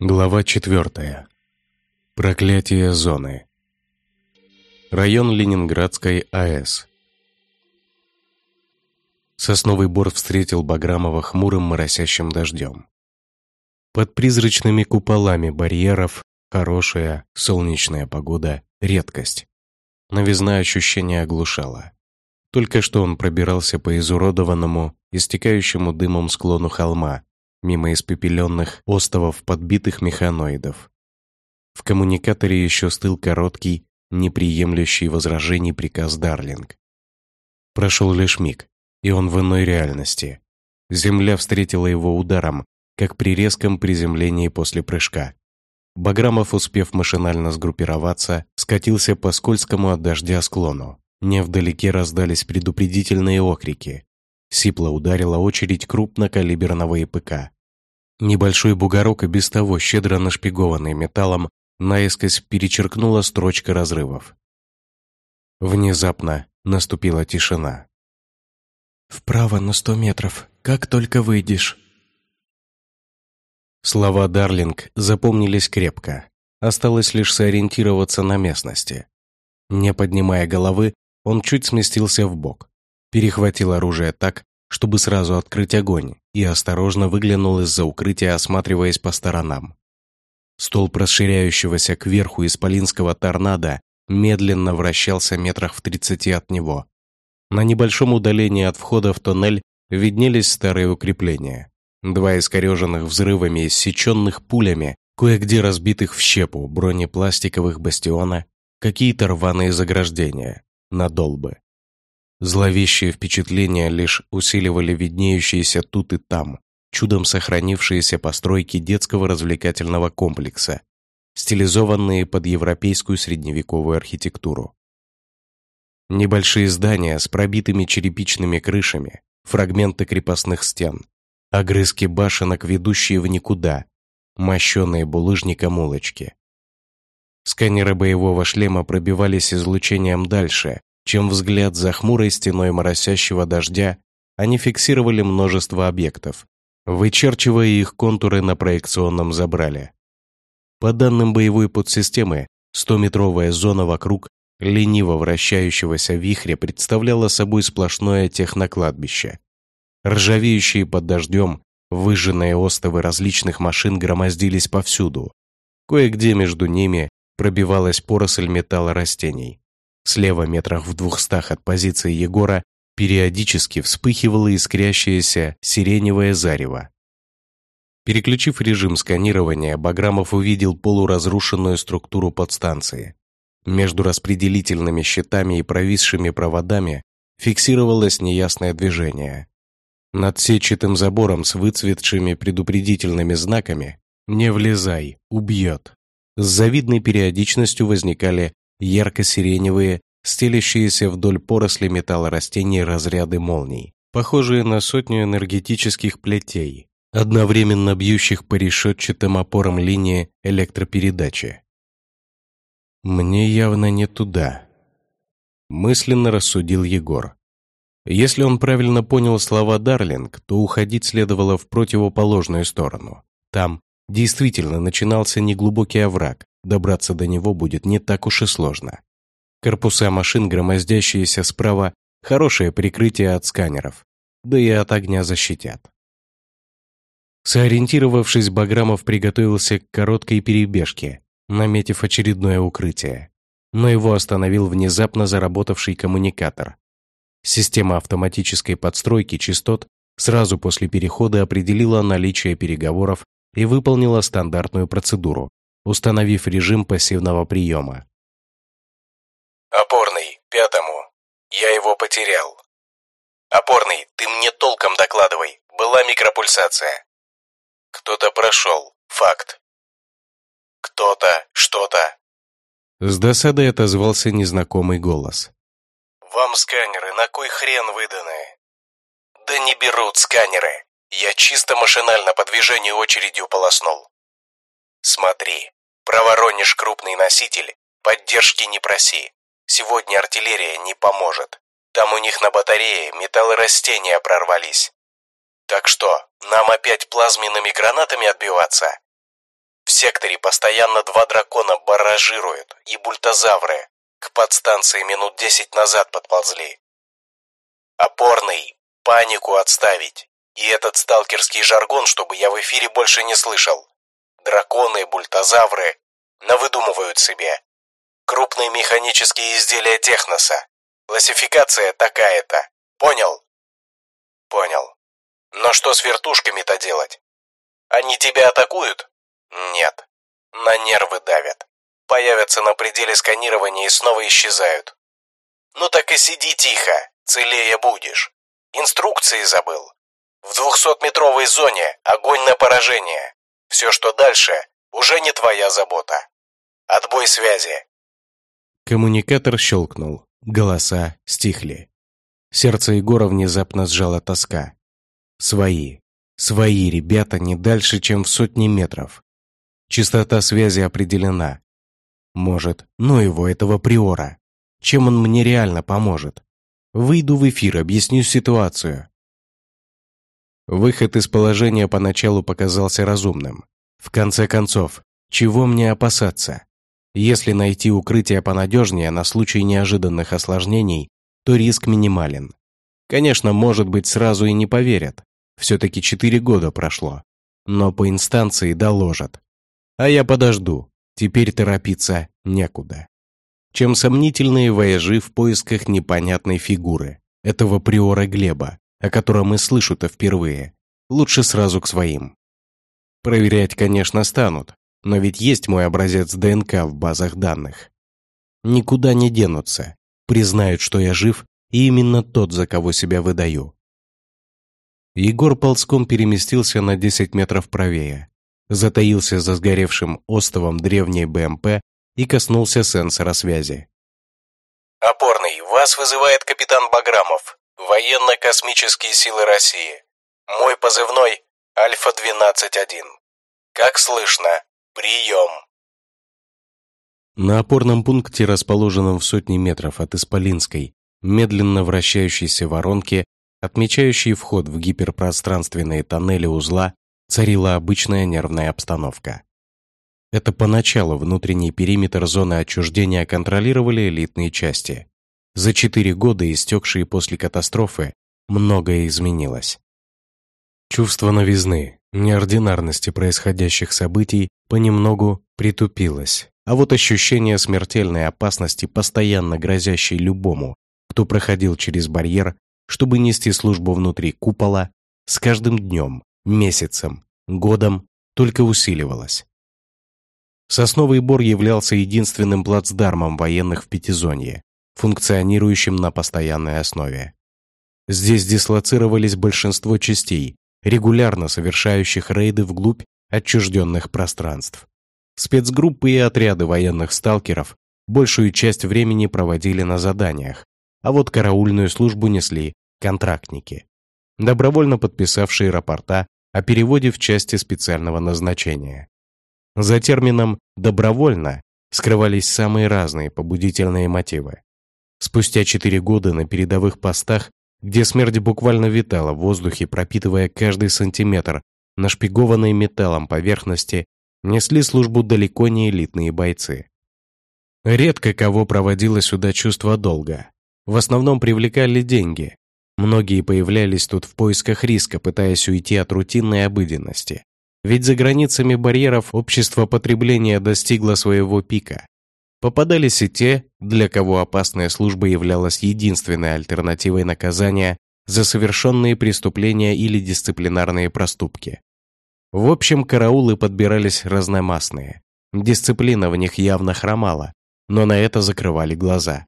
Глава 4. Проклятие зоны. Район Ленинградской АЭС. Сосновый бор встретил Баграмова хмурым моросящим дождем. Под призрачными куполами барьеров хорошая солнечная погода — редкость. Новизна ощущения оглушала. Только что он пробирался по изуродованному, истекающему дымом склону холма, мимо испепеленных остовов подбитых механоидов. В коммуникаторе еще стыл короткий, неприемлющий возражений приказ Дарлинг. Прошел лишь миг, и он в иной реальности. Земля встретила его ударом, как при резком приземлении после прыжка. Баграмов, успев машинально сгруппироваться, скатился по скользкому от дождя склону. Невдалеке раздались предупредительные окрики. Сипло ударила очередь крупнокалиберного ИПК. Небольшой бугорок и без того щедро нашпигованный металлом наискось перечеркнула строчка разрывов. Внезапно наступила тишина. «Вправо на сто метров, как только выйдешь». Слова Дарлинг запомнились крепко. Осталось лишь сориентироваться на местности. Не поднимая головы, он чуть сместился в бок перехватил оружие так, чтобы сразу открыть огонь, и осторожно выглянул из-за укрытия, осматриваясь по сторонам. Столб расширяющегося кверху исполинского торнадо медленно вращался метрах в тридцати от него. На небольшом удалении от входа в тоннель виднелись старые укрепления. Два искореженных взрывами, иссеченных пулями, кое-где разбитых в щепу бронепластиковых бастиона, какие-то рваные заграждения, надолбы. Зловещие впечатления лишь усиливали виднеющиеся тут и там, чудом сохранившиеся постройки детского развлекательного комплекса, стилизованные под европейскую средневековую архитектуру. Небольшие здания с пробитыми черепичными крышами, фрагменты крепостных стен, огрызки башенок, ведущие в никуда, мощеные булыжником улочки. Сканеры боевого шлема пробивались излучением дальше, чем взгляд за хмурой стеной моросящего дождя, они фиксировали множество объектов, вычерчивая их контуры на проекционном забрале. По данным боевой подсистемы, 100-метровая зона вокруг лениво вращающегося вихря представляла собой сплошное технокладбище. Ржавеющие под дождем, выжженные остовы различных машин громоздились повсюду. Кое-где между ними пробивалась поросль металла растений. Слева метрах в двухстах от позиции Егора периодически вспыхивало искрящееся сиреневое зарево. Переключив режим сканирования, Баграмов увидел полуразрушенную структуру подстанции. Между распределительными щитами и провисшими проводами фиксировалось неясное движение. Над сетчатым забором с выцветшими предупредительными знаками «Не влезай, убьет». С завидной периодичностью возникали ярко-сиреневые, стелящиеся вдоль поросли металла растений разряды молний, похожие на сотню энергетических плетей, одновременно бьющих по решетчатым опорам линии электропередачи. «Мне явно не туда», — мысленно рассудил Егор. Если он правильно понял слова Дарлинг, то уходить следовало в противоположную сторону. Там действительно начинался неглубокий овраг, Добраться до него будет не так уж и сложно. Корпуса машин, громоздящиеся справа, хорошее прикрытие от сканеров, да и от огня защитят. Сориентировавшись, Баграмов приготовился к короткой перебежке, наметив очередное укрытие. Но его остановил внезапно заработавший коммуникатор. Система автоматической подстройки частот сразу после перехода определила наличие переговоров и выполнила стандартную процедуру, установив режим пассивного приема. «Опорный, пятому. Я его потерял. Опорный, ты мне толком докладывай. Была микропульсация. Кто-то прошел. Факт. Кто-то, что-то». С досадой отозвался незнакомый голос. «Вам сканеры на кой хрен выданы?» «Да не берут сканеры. Я чисто машинально по движению очередью полоснул. Смотри, проворонишь крупный носитель, поддержки не проси. Сегодня артиллерия не поможет. Там у них на батарее металлы растения прорвались. Так что, нам опять плазменными гранатами отбиваться? секторе постоянно два дракона баражируют и бультозавры. К подстанции минут десять назад подползли. Опорный, панику отставить. И этот сталкерский жаргон, чтобы я в эфире больше не слышал. Драконы, бультозавры навыдумывают себе. Крупные механические изделия техноса. Классификация такая-то. Понял? Понял. Но что с вертушками-то делать? Они тебя атакуют? Нет. На нервы давят. Появятся на пределе сканирования и снова исчезают. Ну так и сиди тихо, целее будешь. Инструкции забыл. В двухсотметровой зоне огонь на поражение. Все, что дальше, уже не твоя забота. Отбой связи. Коммуникатор щелкнул. Голоса стихли. Сердце Егора внезапно сжала тоска. Свои. Свои ребята не дальше, чем в сотни метров. Частота связи определена. Может, ну его, этого приора. Чем он мне реально поможет? Выйду в эфир, объясню ситуацию. Выход из положения поначалу показался разумным. В конце концов, чего мне опасаться? Если найти укрытие понадежнее на случай неожиданных осложнений, то риск минимален. Конечно, может быть, сразу и не поверят. Все-таки четыре года прошло. Но по инстанции доложат. А я подожду. Теперь торопиться некуда. Чем сомнительные вояжи в поисках непонятной фигуры, этого приора Глеба, о котором и слышу-то впервые. Лучше сразу к своим. Проверять, конечно, станут, но ведь есть мой образец ДНК в базах данных. Никуда не денутся, признают, что я жив, и именно тот, за кого себя выдаю. Егор ползком переместился на 10 метров правее, затаился за сгоревшим остовом древней БМП и коснулся сенсора связи. «Опорный, вас вызывает капитан Баграмов, военно-космические силы России. Мой позывной Альфа-12-1. Как слышно? Прием!» На опорном пункте, расположенном в сотни метров от Исполинской, медленно вращающейся воронки, отмечающей вход в гиперпространственные тоннели узла, царила обычная нервная обстановка. Это поначалу внутренний периметр зоны отчуждения контролировали элитные части. За четыре года, истекшие после катастрофы, многое изменилось. Чувство новизны, неординарности происходящих событий понемногу притупилось, а вот ощущение смертельной опасности, постоянно грозящей любому, кто проходил через барьер, чтобы нести службу внутри купола, с каждым днем, месяцем, годом только усиливалось. Сосновый бор являлся единственным плацдармом военных в Пятизонье, функционирующим на постоянной основе. Здесь дислоцировались большинство частей, регулярно совершающих рейды вглубь отчужденных пространств. Спецгруппы и отряды военных сталкеров большую часть времени проводили на заданиях, а вот караульную службу несли контрактники, добровольно подписавшие рапорта о переводе в части специального назначения. За термином «добровольно» скрывались самые разные побудительные мотивы. Спустя четыре года на передовых постах где смерть буквально витала в воздухе, пропитывая каждый сантиметр нашпигованной металлом поверхности, несли службу далеко не элитные бойцы. Редко кого проводило сюда чувство долга. В основном привлекали деньги. Многие появлялись тут в поисках риска, пытаясь уйти от рутинной обыденности. Ведь за границами барьеров общество потребления достигло своего пика. Попадались и те, для кого опасная служба являлась единственной альтернативой наказания за совершенные преступления или дисциплинарные проступки. В общем, караулы подбирались разномастные. Дисциплина в них явно хромала, но на это закрывали глаза.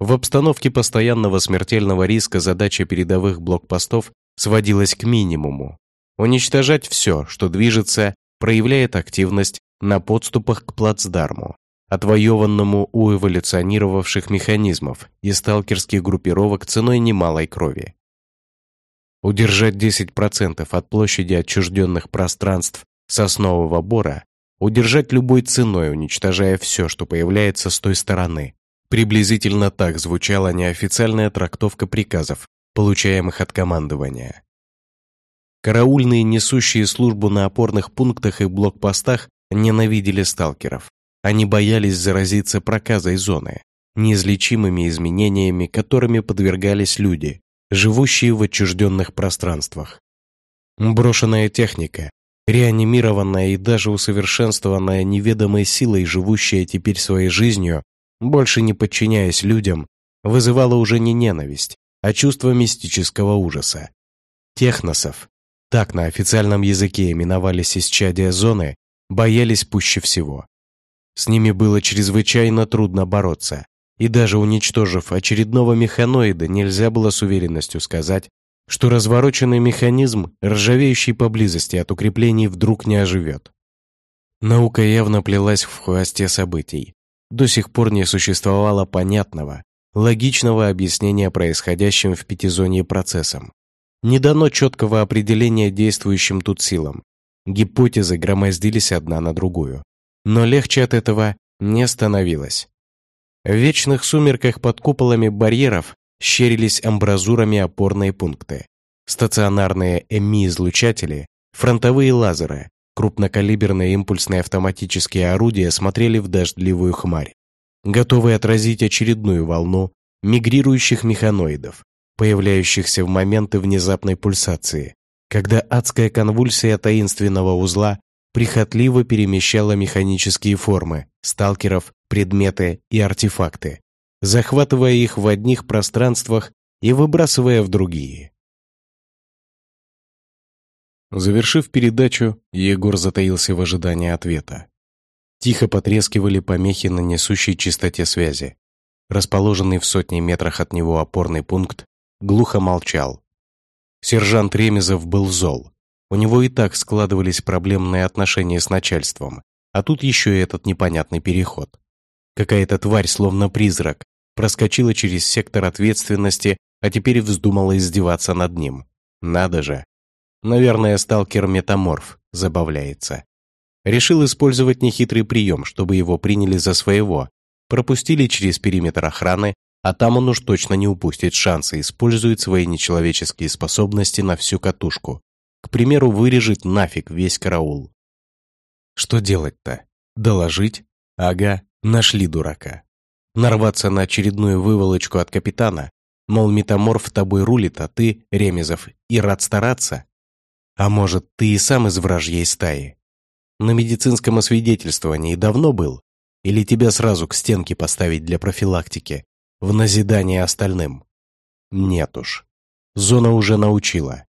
В обстановке постоянного смертельного риска задача передовых блокпостов сводилась к минимуму. Уничтожать все, что движется, проявляет активность на подступах к плацдарму, отвоеванному у эволюционировавших механизмов и сталкерских группировок ценой немалой крови. Удержать 10% от площади отчужденных пространств соснового бора, удержать любой ценой, уничтожая все, что появляется с той стороны. Приблизительно так звучала неофициальная трактовка приказов, получаемых от командования. Караульные, несущие службу на опорных пунктах и блокпостах, ненавидели сталкеров. Они боялись заразиться проказой зоны, неизлечимыми изменениями, которыми подвергались люди, живущие в отчужденных пространствах. Брошенная техника, реанимированная и даже усовершенствованная неведомой силой, живущая теперь своей жизнью, больше не подчиняясь людям, вызывала уже не ненависть, а чувство мистического ужаса. Техносов, так на официальном языке именовались исчадия зоны, боялись пуще всего. С ними было чрезвычайно трудно бороться, и даже уничтожив очередного механоида, нельзя было с уверенностью сказать, что развороченный механизм, ржавеющий поблизости от укреплений, вдруг не оживет. Наука явно плелась в хвосте событий. До сих пор не существовало понятного, логичного объяснения происходящим в пятизонье процессам. Не дано четкого определения действующим тут силам. Гипотезы громоздились одна на другую. Но легче от этого не становилось. В вечных сумерках под куполами барьеров щерились амбразурами опорные пункты. Стационарные ЭМИ-излучатели, фронтовые лазеры, крупнокалиберные импульсные автоматические орудия смотрели в дождливую хмарь, готовые отразить очередную волну мигрирующих механоидов, появляющихся в моменты внезапной пульсации, когда адская конвульсия таинственного узла прихотливо перемещала механические формы, сталкеров, предметы и артефакты, захватывая их в одних пространствах и выбрасывая в другие. Завершив передачу, Егор затаился в ожидании ответа. Тихо потрескивали помехи на несущей частоте связи. Расположенный в сотне метрах от него опорный пункт глухо молчал. Сержант Ремезов был зол. У него и так складывались проблемные отношения с начальством, а тут еще и этот непонятный переход. Какая-то тварь, словно призрак, проскочила через сектор ответственности, а теперь вздумала издеваться над ним. Надо же. Наверное, сталкер-метаморф забавляется. Решил использовать нехитрый прием, чтобы его приняли за своего, пропустили через периметр охраны а там он уж точно не упустит шанса использует свои нечеловеческие способности на всю катушку. К примеру, вырежет нафиг весь караул. Что делать-то? Доложить? Ага, нашли дурака. Нарваться на очередную выволочку от капитана, мол, метаморф тобой рулит, а ты, Ремезов, и рад стараться? А может, ты и сам из вражьей стаи? На медицинском освидетельствовании давно был? Или тебя сразу к стенке поставить для профилактики? в назидание остальным. Нет уж. Зона уже научила.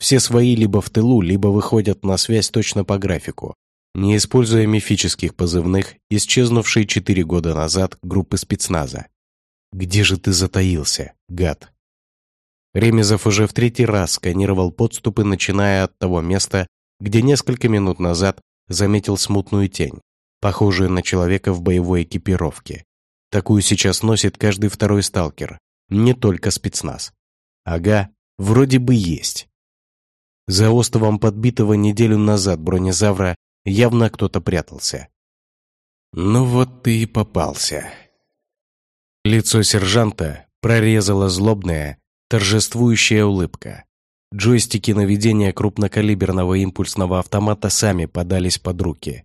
Все свои либо в тылу, либо выходят на связь точно по графику, не используя мифических позывных, исчезнувшей четыре года назад группы спецназа. Где же ты затаился, гад? Ремезов уже в третий раз сканировал подступы, начиная от того места, где несколько минут назад заметил смутную тень, похожую на человека в боевой экипировке. Такую сейчас носит каждый второй сталкер, не только спецназ. Ага, вроде бы есть. За островом подбитого неделю назад бронезавра явно кто-то прятался. Ну вот ты и попался. Лицо сержанта прорезала злобная, торжествующая улыбка. Джойстики наведения крупнокалиберного импульсного автомата сами подались под руки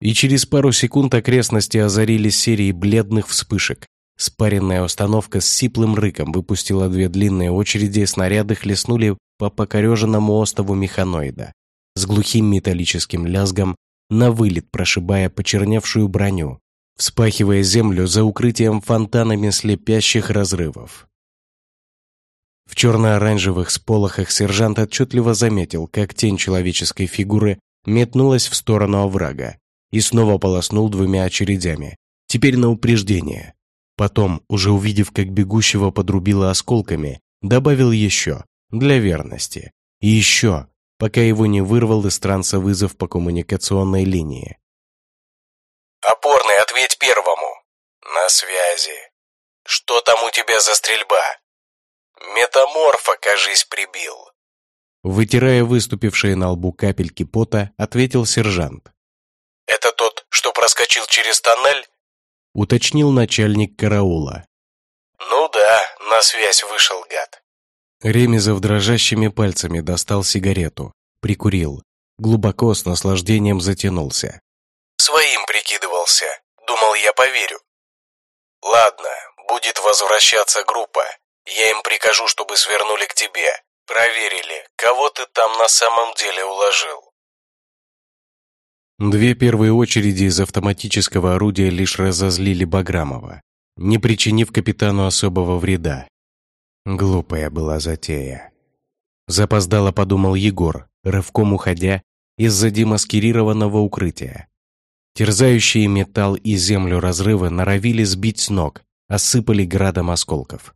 и через пару секунд окрестности озарились серией бледных вспышек. Спаренная установка с сиплым рыком выпустила две длинные очереди, снаряды хлестнули по покореженному остову механоида. С глухим металлическим лязгом на вылет прошибая почерневшую броню, вспахивая землю за укрытием фонтанами слепящих разрывов. В черно-оранжевых сполохах сержант отчетливо заметил, как тень человеческой фигуры метнулась в сторону оврага, и снова полоснул двумя очередями, теперь на упреждение. Потом, уже увидев, как бегущего подрубило осколками, добавил еще, для верности. И еще, пока его не вырвал из транса вызов по коммуникационной линии. «Опорный, ответь первому. На связи. Что там у тебя за стрельба? Метаморфа, кажись, прибил». Вытирая выступившие на лбу капельки пота, ответил сержант. «Это тот, что проскочил через тоннель?» — уточнил начальник караула. «Ну да, на связь вышел гад». Ремезов дрожащими пальцами достал сигарету, прикурил, глубоко с наслаждением затянулся. Своим прикидывался. Думал, я поверю. Ладно, будет возвращаться группа. Я им прикажу, чтобы свернули к тебе. Проверили, кого ты там на самом деле уложил. Две первые очереди из автоматического орудия лишь разозлили Баграмова, не причинив капитану особого вреда. Глупая была затея. Запоздало подумал Егор, рывком уходя из-за демаскирированного укрытия. Терзающие металл и землю разрывы норовили сбить с ног, осыпали градом осколков.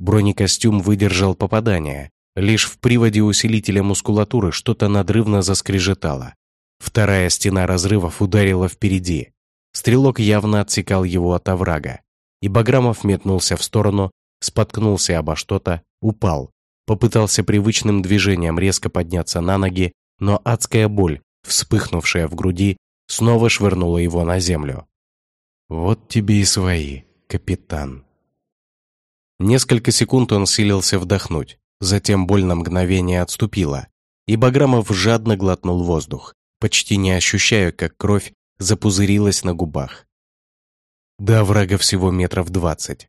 Бронекостюм выдержал попадание, лишь в приводе усилителя мускулатуры что-то надрывно заскрежетало. Вторая стена разрывов ударила впереди. Стрелок явно отсекал его от оврага. И Баграмов метнулся в сторону, споткнулся обо что-то, упал. Попытался привычным движением резко подняться на ноги, но адская боль, вспыхнувшая в груди, снова швырнула его на землю. «Вот тебе и свои, капитан». Несколько секунд он силился вдохнуть, затем боль на мгновение отступила, и Баграмов жадно глотнул воздух, почти не ощущая, как кровь запузырилась на губах. До врага всего метров двадцать.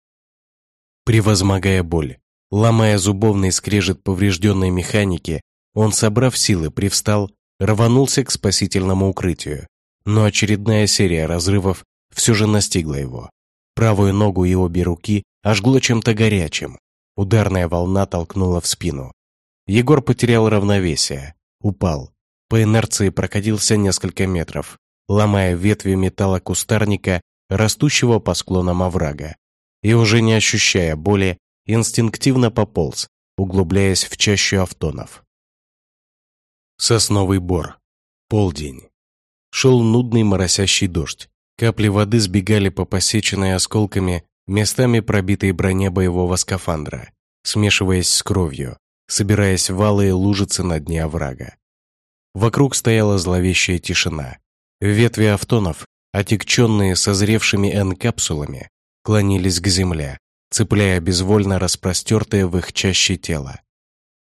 Превозмогая боль, ломая зубовный скрежет поврежденной механики, он, собрав силы, привстал, рванулся к спасительному укрытию, но очередная серия разрывов все же настигла его. Правую ногу и обе руки ожгло чем-то горячим. Ударная волна толкнула в спину. Егор потерял равновесие, упал, по инерции прокатился несколько метров, ломая ветви металла кустарника, растущего по склонам оврага, и уже не ощущая боли, инстинктивно пополз, углубляясь в чащу автонов. Сосновый бор. Полдень. Шел нудный моросящий дождь. Капли воды сбегали по посеченной осколками, местами пробитой броне боевого скафандра, смешиваясь с кровью, собираясь в валые лужицы на дне оврага. Вокруг стояла зловещая тишина. Ветви автонов, отекченные созревшими N-капсулами, клонились к земле, цепляя безвольно распростертое в их чаще тело.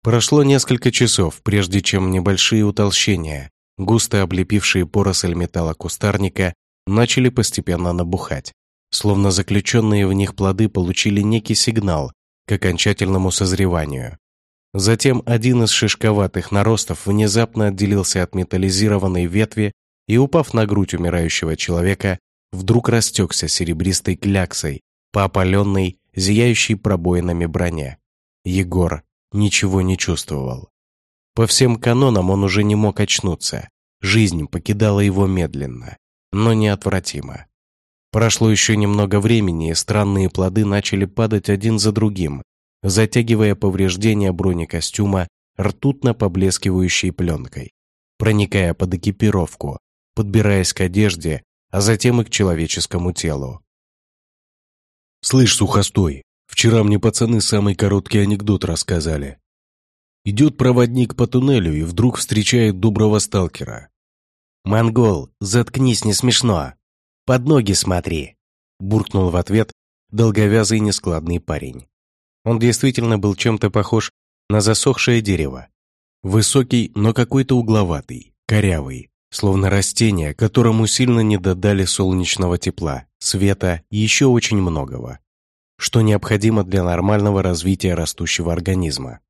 Прошло несколько часов, прежде чем небольшие утолщения, густо облепившие поросль металла кустарника, начали постепенно набухать, словно заключенные в них плоды получили некий сигнал к окончательному созреванию. Затем один из шишковатых наростов внезапно отделился от металлизированной ветви и, упав на грудь умирающего человека, вдруг растекся серебристой кляксой по опаленной, зияющей пробоинами броне. Егор ничего не чувствовал. По всем канонам он уже не мог очнуться. Жизнь покидала его медленно, но неотвратимо. Прошло еще немного времени, и странные плоды начали падать один за другим, затягивая повреждения бронекостюма ртутно поблескивающей пленкой, проникая под экипировку, подбираясь к одежде, а затем и к человеческому телу. «Слышь, сухостой, вчера мне пацаны самый короткий анекдот рассказали. Идет проводник по туннелю и вдруг встречает доброго сталкера. «Монгол, заткнись, не смешно! Под ноги смотри!» буркнул в ответ долговязый нескладный парень. Он действительно был чем-то похож на засохшее дерево. Высокий, но какой-то угловатый, корявый, словно растение, которому сильно не додали солнечного тепла, света и еще очень многого, что необходимо для нормального развития растущего организма.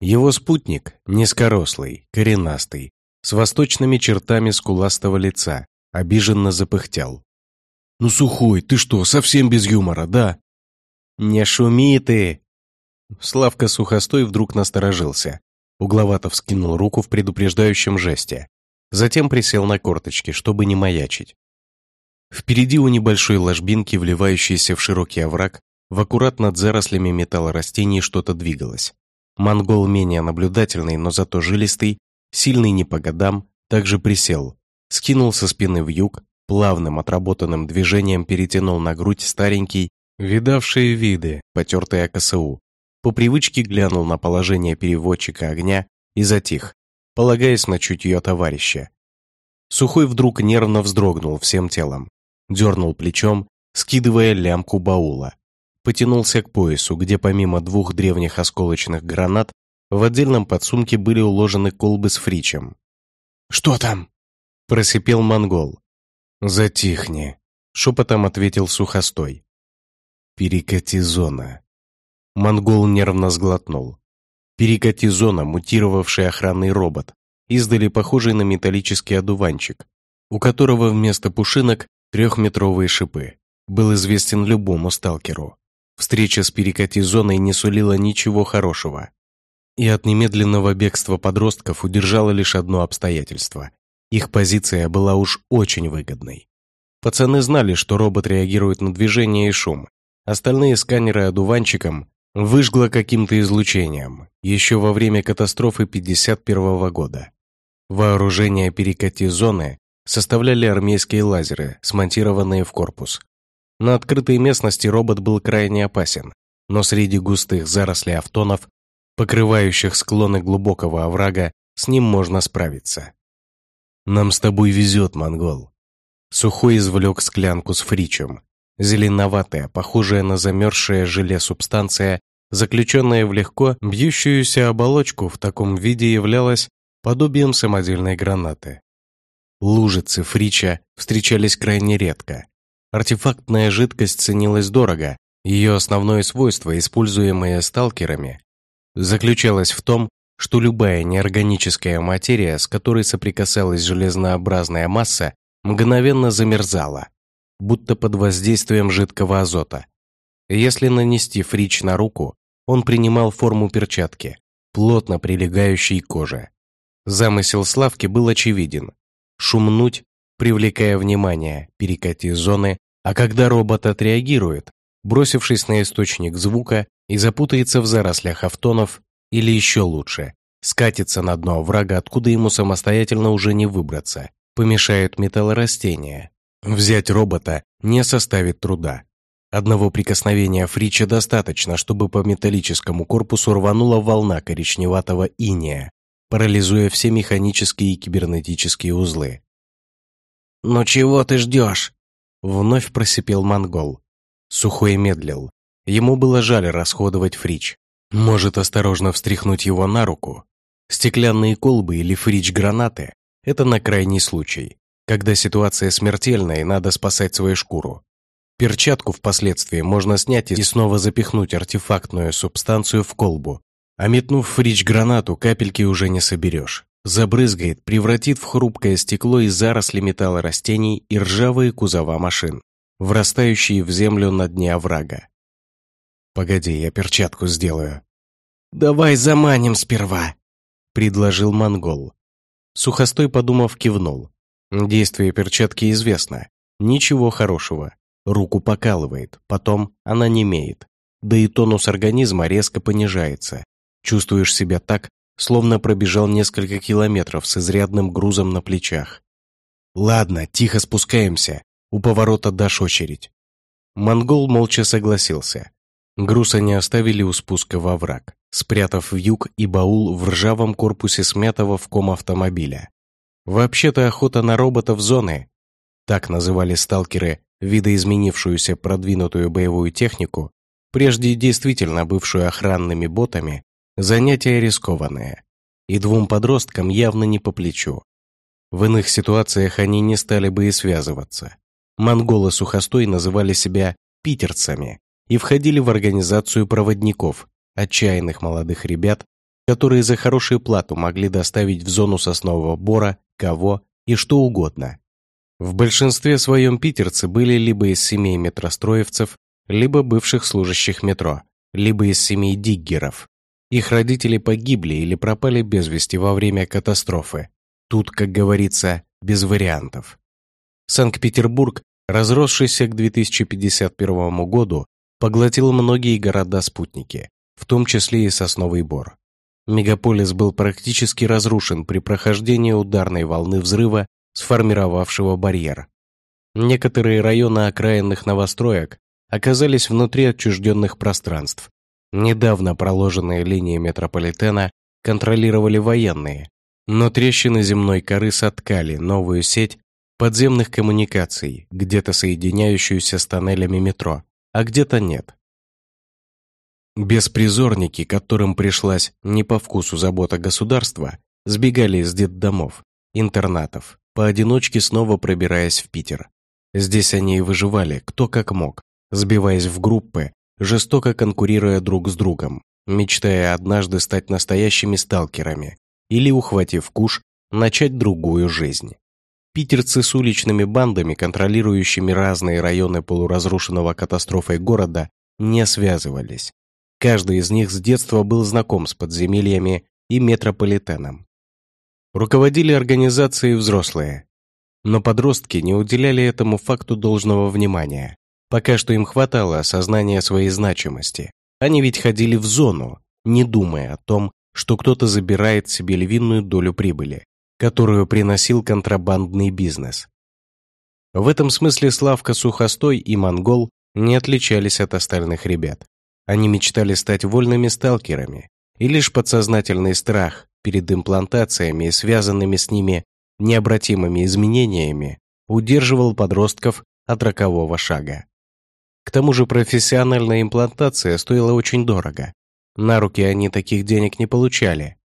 Его спутник, низкорослый, коренастый, с восточными чертами скуластого лица, обиженно запыхтел. «Ну, Сухой, ты что, совсем без юмора, да?» «Не шуми ты!» Славка Сухостой вдруг насторожился. Угловато вскинул руку в предупреждающем жесте. Затем присел на корточки, чтобы не маячить. Впереди у небольшой ложбинки, вливающейся в широкий овраг, в аккурат над зарослями металлорастений что-то двигалось. Монгол менее наблюдательный, но зато жилистый, сильный не по годам, также присел, скинул со спины в юг, плавным отработанным движением перетянул на грудь старенький, видавшие виды, потертый АКСУ, по привычке глянул на положение переводчика огня и затих, полагаясь на чутье товарища. Сухой вдруг нервно вздрогнул всем телом, дернул плечом, скидывая лямку баула. Потянулся к поясу, где помимо двух древних осколочных гранат в отдельном подсумке были уложены колбы с фричем. «Что там?» – просипел монгол. «Затихни», — шепотом ответил сухостой. «Перекати зона». Монгол нервно сглотнул. Перекати зона, мутировавший охранный робот, издали похожий на металлический одуванчик, у которого вместо пушинок трехметровые шипы, был известен любому сталкеру. Встреча с перекати зоной не сулила ничего хорошего. И от немедленного бегства подростков удержало лишь одно обстоятельство. Их позиция была уж очень выгодной. Пацаны знали, что робот реагирует на движение и шум. Остальные сканеры одуванчиком выжгло каким-то излучением еще во время катастрофы 51 года. Вооружение перекати зоны составляли армейские лазеры, смонтированные в корпус. На открытой местности робот был крайне опасен, но среди густых зарослей автонов, покрывающих склоны глубокого оврага, с ним можно справиться. «Нам с тобой везет, монгол». Сухой извлек склянку с фричем. Зеленоватая, похожая на замерзшее желе субстанция, заключенная в легко бьющуюся оболочку, в таком виде являлась подобием самодельной гранаты. Лужицы фрича встречались крайне редко. Артефактная жидкость ценилась дорого, ее основное свойство, используемое сталкерами, заключалось в том, что любая неорганическая материя, с которой соприкасалась железнообразная масса, мгновенно замерзала, будто под воздействием жидкого азота. Если нанести фрич на руку, он принимал форму перчатки, плотно прилегающей к коже. Замысел Славки был очевиден. Шумнуть, привлекая внимание, перекати зоны, а когда робот отреагирует, бросившись на источник звука и запутается в зарослях автонов, или еще лучше, скатится на дно врага, откуда ему самостоятельно уже не выбраться, помешают металлорастения. Взять робота не составит труда. Одного прикосновения Фрича достаточно, чтобы по металлическому корпусу рванула волна коричневатого иния, парализуя все механические и кибернетические узлы. «Ну чего ты ждешь?» Вновь просипел монгол. Сухой медлил. Ему было жаль расходовать Фрич. Может осторожно встряхнуть его на руку? Стеклянные колбы или фрич-гранаты – это на крайний случай, когда ситуация смертельная и надо спасать свою шкуру. Перчатку впоследствии можно снять и снова запихнуть артефактную субстанцию в колбу. А метнув фрич-гранату, капельки уже не соберешь. Забрызгает, превратит в хрупкое стекло и заросли металла растений и ржавые кузова машин, врастающие в землю на дне оврага. «Погоди, я перчатку сделаю». «Давай заманим сперва», — предложил монгол. Сухостой, подумав, кивнул. Действие перчатки известно. Ничего хорошего. Руку покалывает, потом она немеет. Да и тонус организма резко понижается. Чувствуешь себя так, словно пробежал несколько километров с изрядным грузом на плечах. «Ладно, тихо спускаемся. У поворота дашь очередь». Монгол молча согласился. Груз они оставили у спуска во враг, спрятав вьюг и баул в ржавом корпусе смятого в ком автомобиля. Вообще-то охота на роботов зоны, так называли сталкеры видоизменившуюся продвинутую боевую технику, прежде действительно бывшую охранными ботами, занятие рискованное, и двум подросткам явно не по плечу. В иных ситуациях они не стали бы и связываться. Монголы сухостой называли себя «питерцами», и входили в организацию проводников, отчаянных молодых ребят, которые за хорошую плату могли доставить в зону соснового бора кого и что угодно. В большинстве своем питерцы были либо из семей метростроевцев, либо бывших служащих метро, либо из семей диггеров. Их родители погибли или пропали без вести во время катастрофы. Тут, как говорится, без вариантов. Санкт-Петербург, разросшийся к 2051 году, поглотил многие города-спутники, в том числе и Сосновый Бор. Мегаполис был практически разрушен при прохождении ударной волны взрыва, сформировавшего барьер. Некоторые районы окраинных новостроек оказались внутри отчужденных пространств. Недавно проложенные линии метрополитена контролировали военные, но трещины земной коры соткали новую сеть подземных коммуникаций, где-то соединяющуюся с тоннелями метро, а где-то нет. Беспризорники, которым пришлась не по вкусу забота государства, сбегали из детдомов, интернатов, поодиночке снова пробираясь в Питер. Здесь они и выживали, кто как мог, сбиваясь в группы, жестоко конкурируя друг с другом, мечтая однажды стать настоящими сталкерами или, ухватив куш, начать другую жизнь. Питерцы с уличными бандами, контролирующими разные районы полуразрушенного катастрофой города, не связывались. Каждый из них с детства был знаком с подземельями и метрополитеном. Руководили организацией взрослые, но подростки не уделяли этому факту должного внимания. Пока что им хватало осознания своей значимости. Они ведь ходили в зону, не думая о том, что кто-то забирает себе львиную долю прибыли, которую приносил контрабандный бизнес. В этом смысле Славка Сухостой и Монгол не отличались от остальных ребят. Они мечтали стать вольными сталкерами, и лишь подсознательный страх перед имплантациями и связанными с ними необратимыми изменениями удерживал подростков от рокового шага. К тому же профессиональная имплантация стоила очень дорого. На руки они таких денег не получали.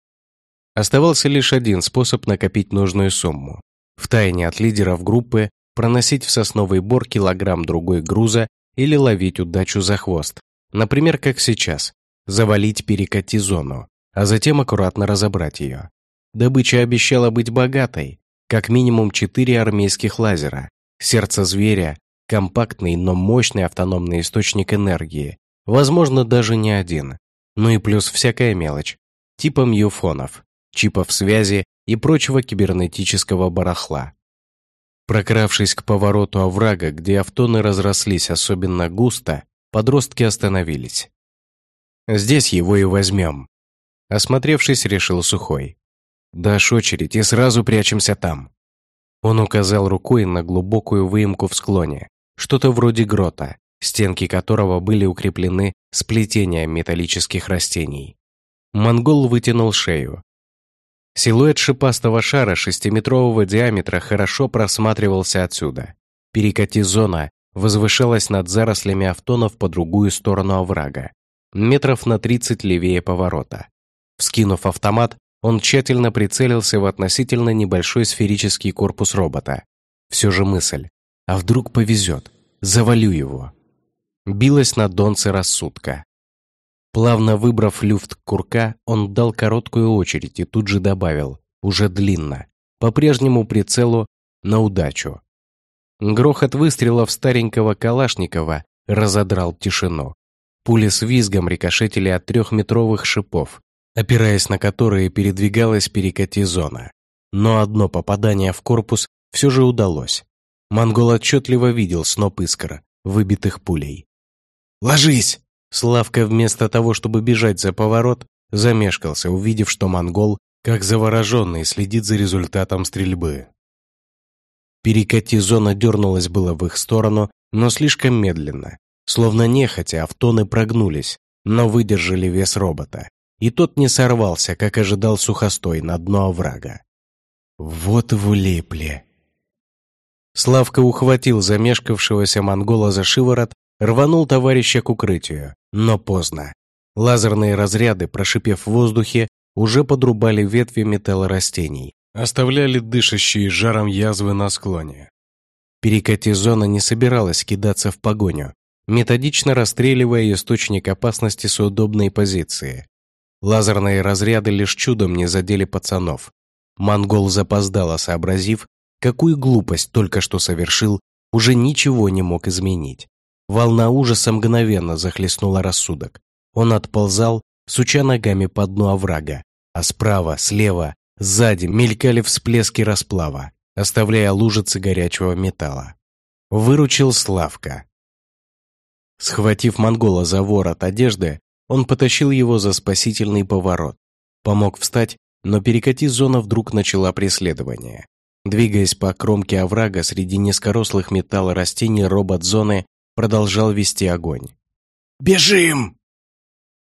Оставался лишь один способ накопить нужную сумму. Втайне от лидеров группы проносить в сосновый бор килограмм другой груза или ловить удачу за хвост. Например, как сейчас, завалить перекати зону, а затем аккуратно разобрать ее. Добыча обещала быть богатой, как минимум четыре армейских лазера, сердце зверя, компактный, но мощный автономный источник энергии, возможно, даже не один, ну и плюс всякая мелочь, типа мьюфонов, чипов связи и прочего кибернетического барахла. Прокравшись к повороту оврага, где автоны разрослись особенно густо, подростки остановились. «Здесь его и возьмем», — осмотревшись, решил Сухой. «Дашь очередь и сразу прячемся там». Он указал рукой на глубокую выемку в склоне, что-то вроде грота, стенки которого были укреплены сплетением металлических растений. Монгол вытянул шею, Силуэт шипастого шара шестиметрового диаметра хорошо просматривался отсюда. Перекати зона возвышалась над зарослями автонов по другую сторону оврага, метров на 30 левее поворота. Вскинув автомат, он тщательно прицелился в относительно небольшой сферический корпус робота. Все же мысль. А вдруг повезет? Завалю его. Билась на донце рассудка. Плавно выбрав люфт курка, он дал короткую очередь и тут же добавил, уже длинно, по прежнему прицелу на удачу. Грохот выстрелов старенького Калашникова разодрал тишину. Пули с визгом рикошетили от трехметровых шипов, опираясь на которые передвигалась перекати зона. Но одно попадание в корпус все же удалось. Монгол отчетливо видел сноп искр, выбитых пулей. «Ложись!» Славка вместо того, чтобы бежать за поворот, замешкался, увидев, что монгол, как завороженный, следит за результатом стрельбы. Перекати зона дернулась было в их сторону, но слишком медленно. Словно нехотя, автоны прогнулись, но выдержали вес робота. И тот не сорвался, как ожидал сухостой на дно оврага. Вот влипли. Славка ухватил замешкавшегося монгола за шиворот Рванул товарища к укрытию, но поздно. Лазерные разряды, прошипев в воздухе, уже подрубали ветви металлорастений, оставляли дышащие жаром язвы на склоне. Перекати зона не собиралась кидаться в погоню, методично расстреливая источник опасности с удобной позиции. Лазерные разряды лишь чудом не задели пацанов. Монгол запоздало сообразив, какую глупость только что совершил, уже ничего не мог изменить. Волна ужаса мгновенно захлестнула рассудок. Он отползал, суча ногами по дну оврага, а справа, слева, сзади мелькали всплески расплава, оставляя лужицы горячего металла. Выручил Славка. Схватив монгола за ворот одежды, он потащил его за спасительный поворот. Помог встать, но перекати зона вдруг начала преследование. Двигаясь по кромке оврага среди низкорослых металлорастений робот-зоны продолжал вести огонь. «Бежим!»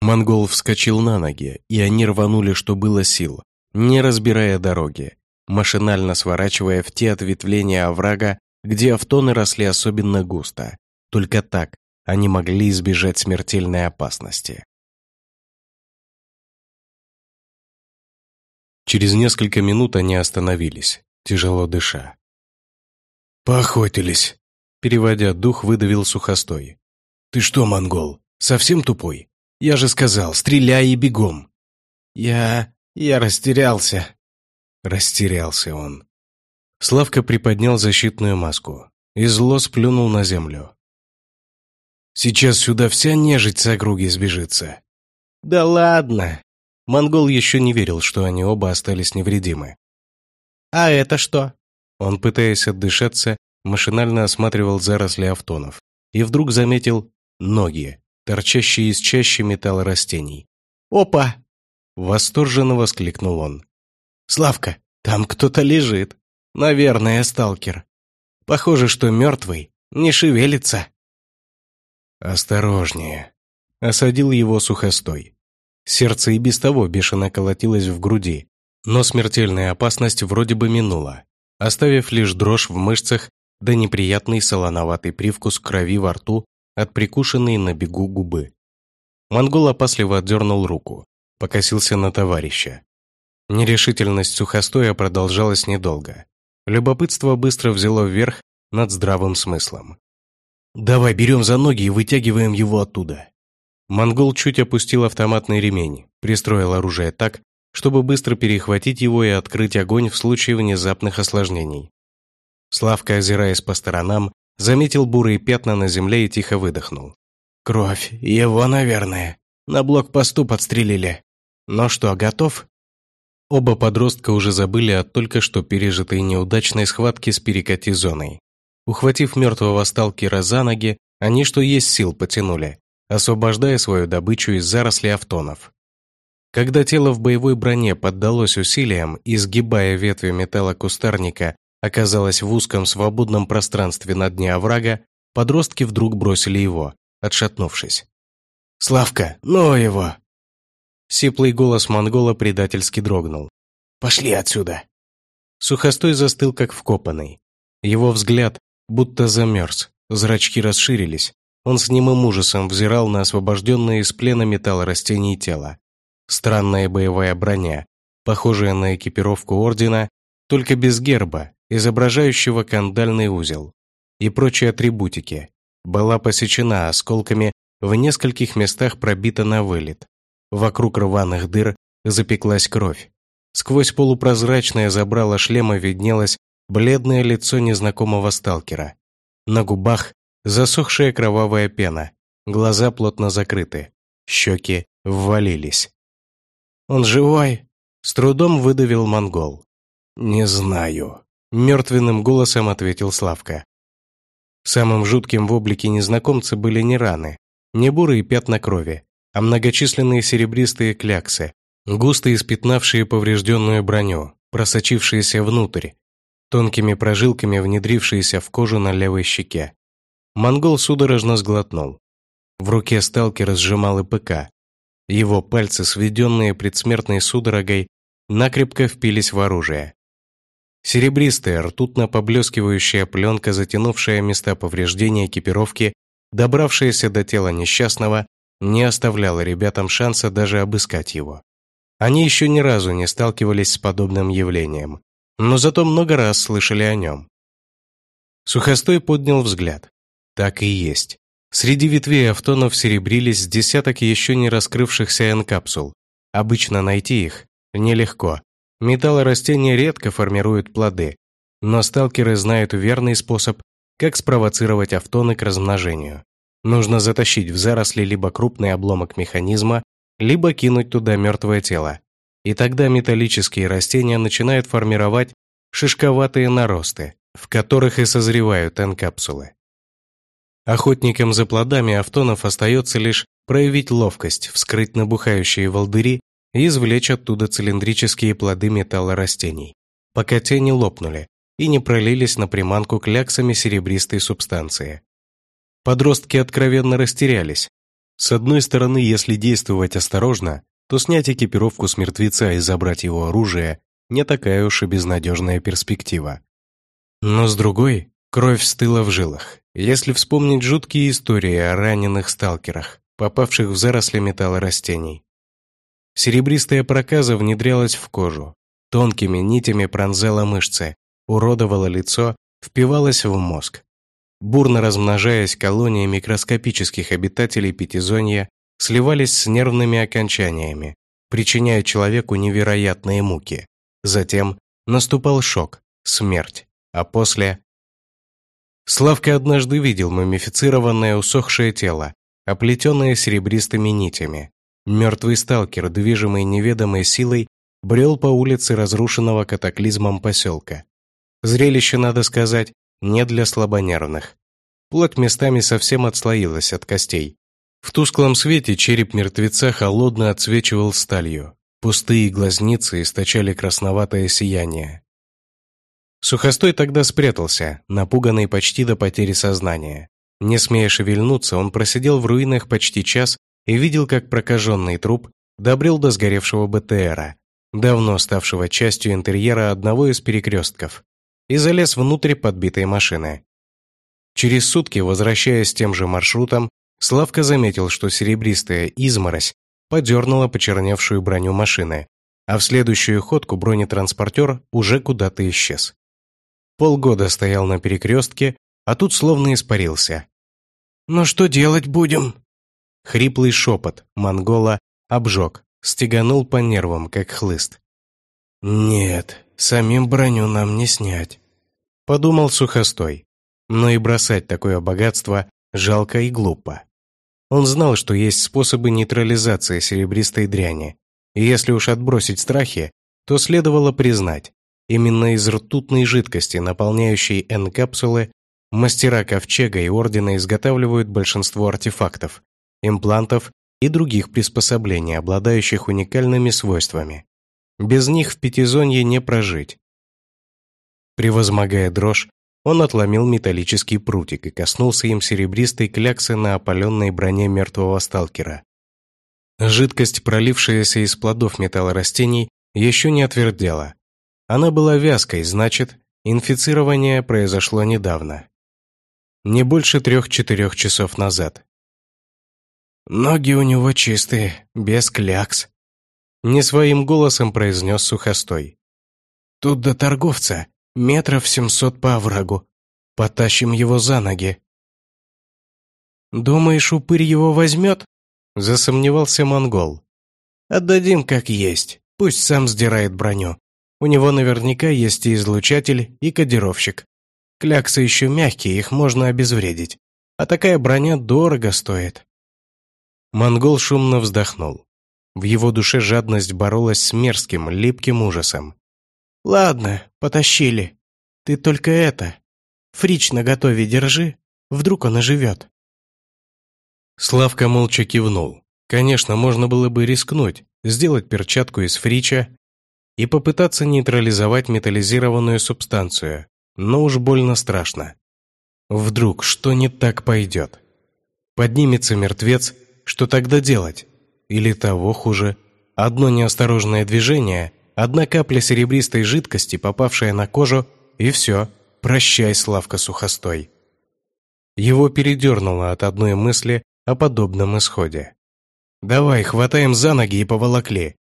Монгол вскочил на ноги, и они рванули, что было сил, не разбирая дороги, машинально сворачивая в те ответвления оврага, где автоны росли особенно густо. Только так они могли избежать смертельной опасности. Через несколько минут они остановились. тяжело дыша. «Поохотились», — переводя дух, выдавил сухостой. «Ты что, монгол, совсем тупой? Я же сказал, стреляй и бегом!» «Я... я растерялся». Растерялся он. Славка приподнял защитную маску и зло сплюнул на землю. «Сейчас сюда вся нежить с округи сбежится». «Да ладно!» Монгол еще не верил, что они оба остались невредимы. «А это что?» Он, пытаясь отдышаться, машинально осматривал заросли автонов и вдруг заметил ноги, торчащие из чащи металла растений. «Опа!» — восторженно воскликнул он. «Славка, там кто-то лежит. Наверное, сталкер. Похоже, что мертвый, не шевелится». «Осторожнее», — осадил его сухостой. Сердце и без того бешено колотилось в груди, но смертельная опасность вроде бы минула, оставив лишь дрожь в мышцах да неприятный солоноватый привкус крови во рту от прикушенной на бегу губы. Монгол опасливо отдернул руку, покосился на товарища. Нерешительность сухостоя продолжалась недолго. Любопытство быстро взяло вверх над здравым смыслом. «Давай берем за ноги и вытягиваем его оттуда». Монгол чуть опустил автоматный ремень, пристроил оружие так, чтобы быстро перехватить его и открыть огонь в случае внезапных осложнений. Славка, озираясь по сторонам, заметил бурые пятна на земле и тихо выдохнул. «Кровь, его, наверное. На блокпосту подстрелили. Ну что, готов?» Оба подростка уже забыли о только что пережитой неудачной схватке с перекати-зоной. Ухватив мертвого сталкера за ноги, они что есть сил потянули, освобождая свою добычу из зарослей автонов. Когда тело в боевой броне поддалось усилиям и, сгибая ветви металла кустарника, оказалось в узком свободном пространстве на дне оврага, подростки вдруг бросили его, отшатнувшись. «Славка, ну его!» Сиплый голос монгола предательски дрогнул. «Пошли отсюда!» Сухостой застыл, как вкопанный. Его взгляд будто замерз, зрачки расширились. Он с немым ужасом взирал на освобожденное из плена металла растений тело. Странная боевая броня, похожая на экипировку ордена, только без герба, изображающего кандальный узел, и прочие атрибутики, была посечена осколками, в нескольких местах пробита на вылет. Вокруг рваных дыр запеклась кровь. Сквозь полупрозрачное забрало шлема виднелось бледное лицо незнакомого сталкера. На губах засохшая кровавая пена, глаза плотно закрыты, щеки ввалились. «Он живой?» — с трудом выдавил монгол. «Не знаю», Мертвенным голосом ответил Славка. Самым жутким в облике незнакомца были не раны, не бурые пятна крови, а многочисленные серебристые кляксы, густо испятнавшие поврежденную броню, просочившиеся внутрь, тонкими прожилками внедрившиеся в кожу на левой щеке. Монгол судорожно сглотнул. В руке сталкера сжимал ИПК. Его пальцы, сведенные предсмертной судорогой, накрепко впились в оружие. Серебристая, ртутно-поблескивающая пленка, затянувшая места повреждения экипировки, добравшаяся до тела несчастного, не оставляла ребятам шанса даже обыскать его. Они еще ни разу не сталкивались с подобным явлением, но зато много раз слышали о нем. Сухостой поднял взгляд. Так и есть. Среди ветвей автонов серебрились десяток еще не раскрывшихся N-капсул. Обычно найти их нелегко, Металлорастения редко формируют плоды, но сталкеры знают верный способ, как спровоцировать автоны к размножению. Нужно затащить в заросли либо крупный обломок механизма, либо кинуть туда мертвое тело. И тогда металлические растения начинают формировать шишковатые наросты, в которых и созревают N-капсулы. Охотникам за плодами автонов остается лишь проявить ловкость, вскрыть набухающие волдыри и извлечь оттуда цилиндрические плоды металла растений, пока те не лопнули и не пролились на приманку кляксами серебристой субстанции. Подростки откровенно растерялись. С одной стороны, если действовать осторожно, то снять экипировку с мертвеца и забрать его оружие не такая уж и безнадежная перспектива. Но с другой, кровь стыла в жилах. Если вспомнить жуткие истории о раненых сталкерах, попавших в заросли металла растений, Серебристая проказа внедрялась в кожу, тонкими нитями пронзала мышцы, уродовала лицо, впивалась в мозг. Бурно размножаясь, колонии микроскопических обитателей пятизонья сливались с нервными окончаниями, причиняя человеку невероятные муки. Затем наступал шок, смерть, а после... Славка однажды видел мумифицированное усохшее тело, оплетенное серебристыми нитями. Мертвый сталкер, движимый неведомой силой, брел по улице разрушенного катаклизмом поселка. Зрелище, надо сказать, не для слабонервных. Плоть местами совсем отслоилась от костей. В тусклом свете череп мертвеца холодно отсвечивал сталью. Пустые глазницы источали красноватое сияние. Сухостой тогда спрятался, напуганный почти до потери сознания. Не смея шевельнуться, он просидел в руинах почти час и видел, как прокаженный труп добрел до сгоревшего БТРа, давно ставшего частью интерьера одного из перекрестков и залез внутрь подбитой машины. Через сутки, возвращаясь тем же маршрутом, Славка заметил, что серебристая изморозь подернула почерневшую броню машины, а в следующую ходку бронетранспортер уже куда-то исчез. Полгода стоял на перекрестке, а тут словно испарился. «Ну что делать будем?» Хриплый шепот монгола обжег, стеганул по нервам, как хлыст. «Нет, самим броню нам не снять подумал сухостой. Но и бросать такое богатство жалко и глупо. Он знал, что есть способы нейтрализации серебристой дряни, и если уж отбросить страхи, то следовало признать, именно из ртутной жидкости, наполняющей N-капсулы, мастера Ковчега и Ордена изготавливают большинство артефактов, имплантов и других приспособлений, обладающих уникальными свойствами. Без них в Пятизонье не прожить, Превозмогая дрожь, он отломил металлический прутик и коснулся им серебристой кляксы на опаленной броне мертвого сталкера. Жидкость, пролившаяся из плодов металлорастений, еще не отвердела. Она была вязкой, значит, инфицирование произошло недавно. Не больше трех-четырех часов назад. «Ноги у него чистые, без клякс», — не своим голосом произнес сухостой. «Тут до торговца Метров семьсот по оврагу. Потащим его за ноги. «Думаешь, упырь его возьмет?» Засомневался монгол. «Отдадим как есть. Пусть сам сдирает броню. У него наверняка есть и излучатель, и кодировщик. Кляксы еще мягкие, их можно обезвредить. А такая броня дорого стоит». Монгол шумно вздохнул. В его душе жадность боролась с мерзким, липким ужасом. «Ладно, потащили. Ты только это. Фрич наготове держи, вдруг он оживет». Славка молча кивнул. Конечно, можно было бы рискнуть, сделать перчатку из фрича и попытаться нейтрализовать металлизированную субстанцию, но уж больно страшно. Вдруг что не так пойдет? Поднимется мертвец, что тогда делать? Или того хуже, одно неосторожное движение – Одна капля серебристой жидкости, попавшая на кожу, и все, прощай, Славка Сухостой. Его передернуло от одной мысли о подобном исходе. «Давай, хватаем за ноги и поволокли!»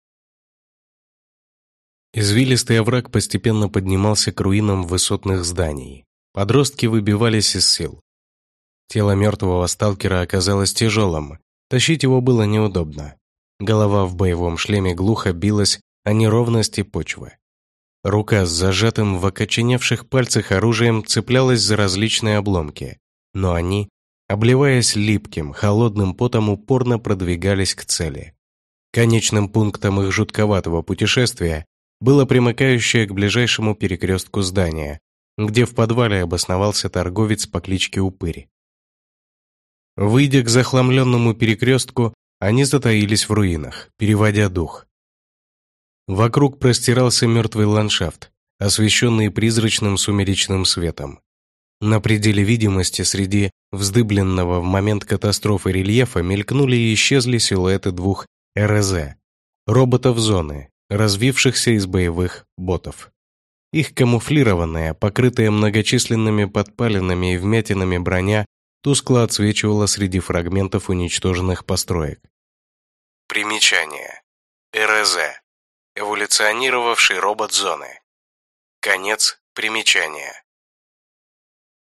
Извилистый овраг постепенно поднимался к руинам высотных зданий. Подростки выбивались из сил. Тело мертвого сталкера оказалось тяжелым, тащить его было неудобно. Голова в боевом шлеме глухо билась о неровности почвы. Рука с зажатым в окоченевших пальцах оружием цеплялась за различные обломки, но они, обливаясь липким, холодным потом, упорно продвигались к цели. Конечным пунктом их жутковатого путешествия было примыкающее к ближайшему перекрестку здание, где в подвале обосновался торговец по кличке Упырь. Выйдя к захламленному перекрестку, они затаились в руинах, переводя дух. Вокруг простирался мертвый ландшафт, освещенный призрачным сумеречным светом. На пределе видимости среди вздыбленного в момент катастрофы рельефа мелькнули и исчезли силуэты двух РЗ, роботов зоны, развившихся из боевых ботов. Их камуфлированная, покрытая многочисленными подпалинами и вмятинами броня тускло отсвечивала среди фрагментов уничтоженных построек. Примечание. РЗ эволюционировавший робот зоны. Конец Примечание.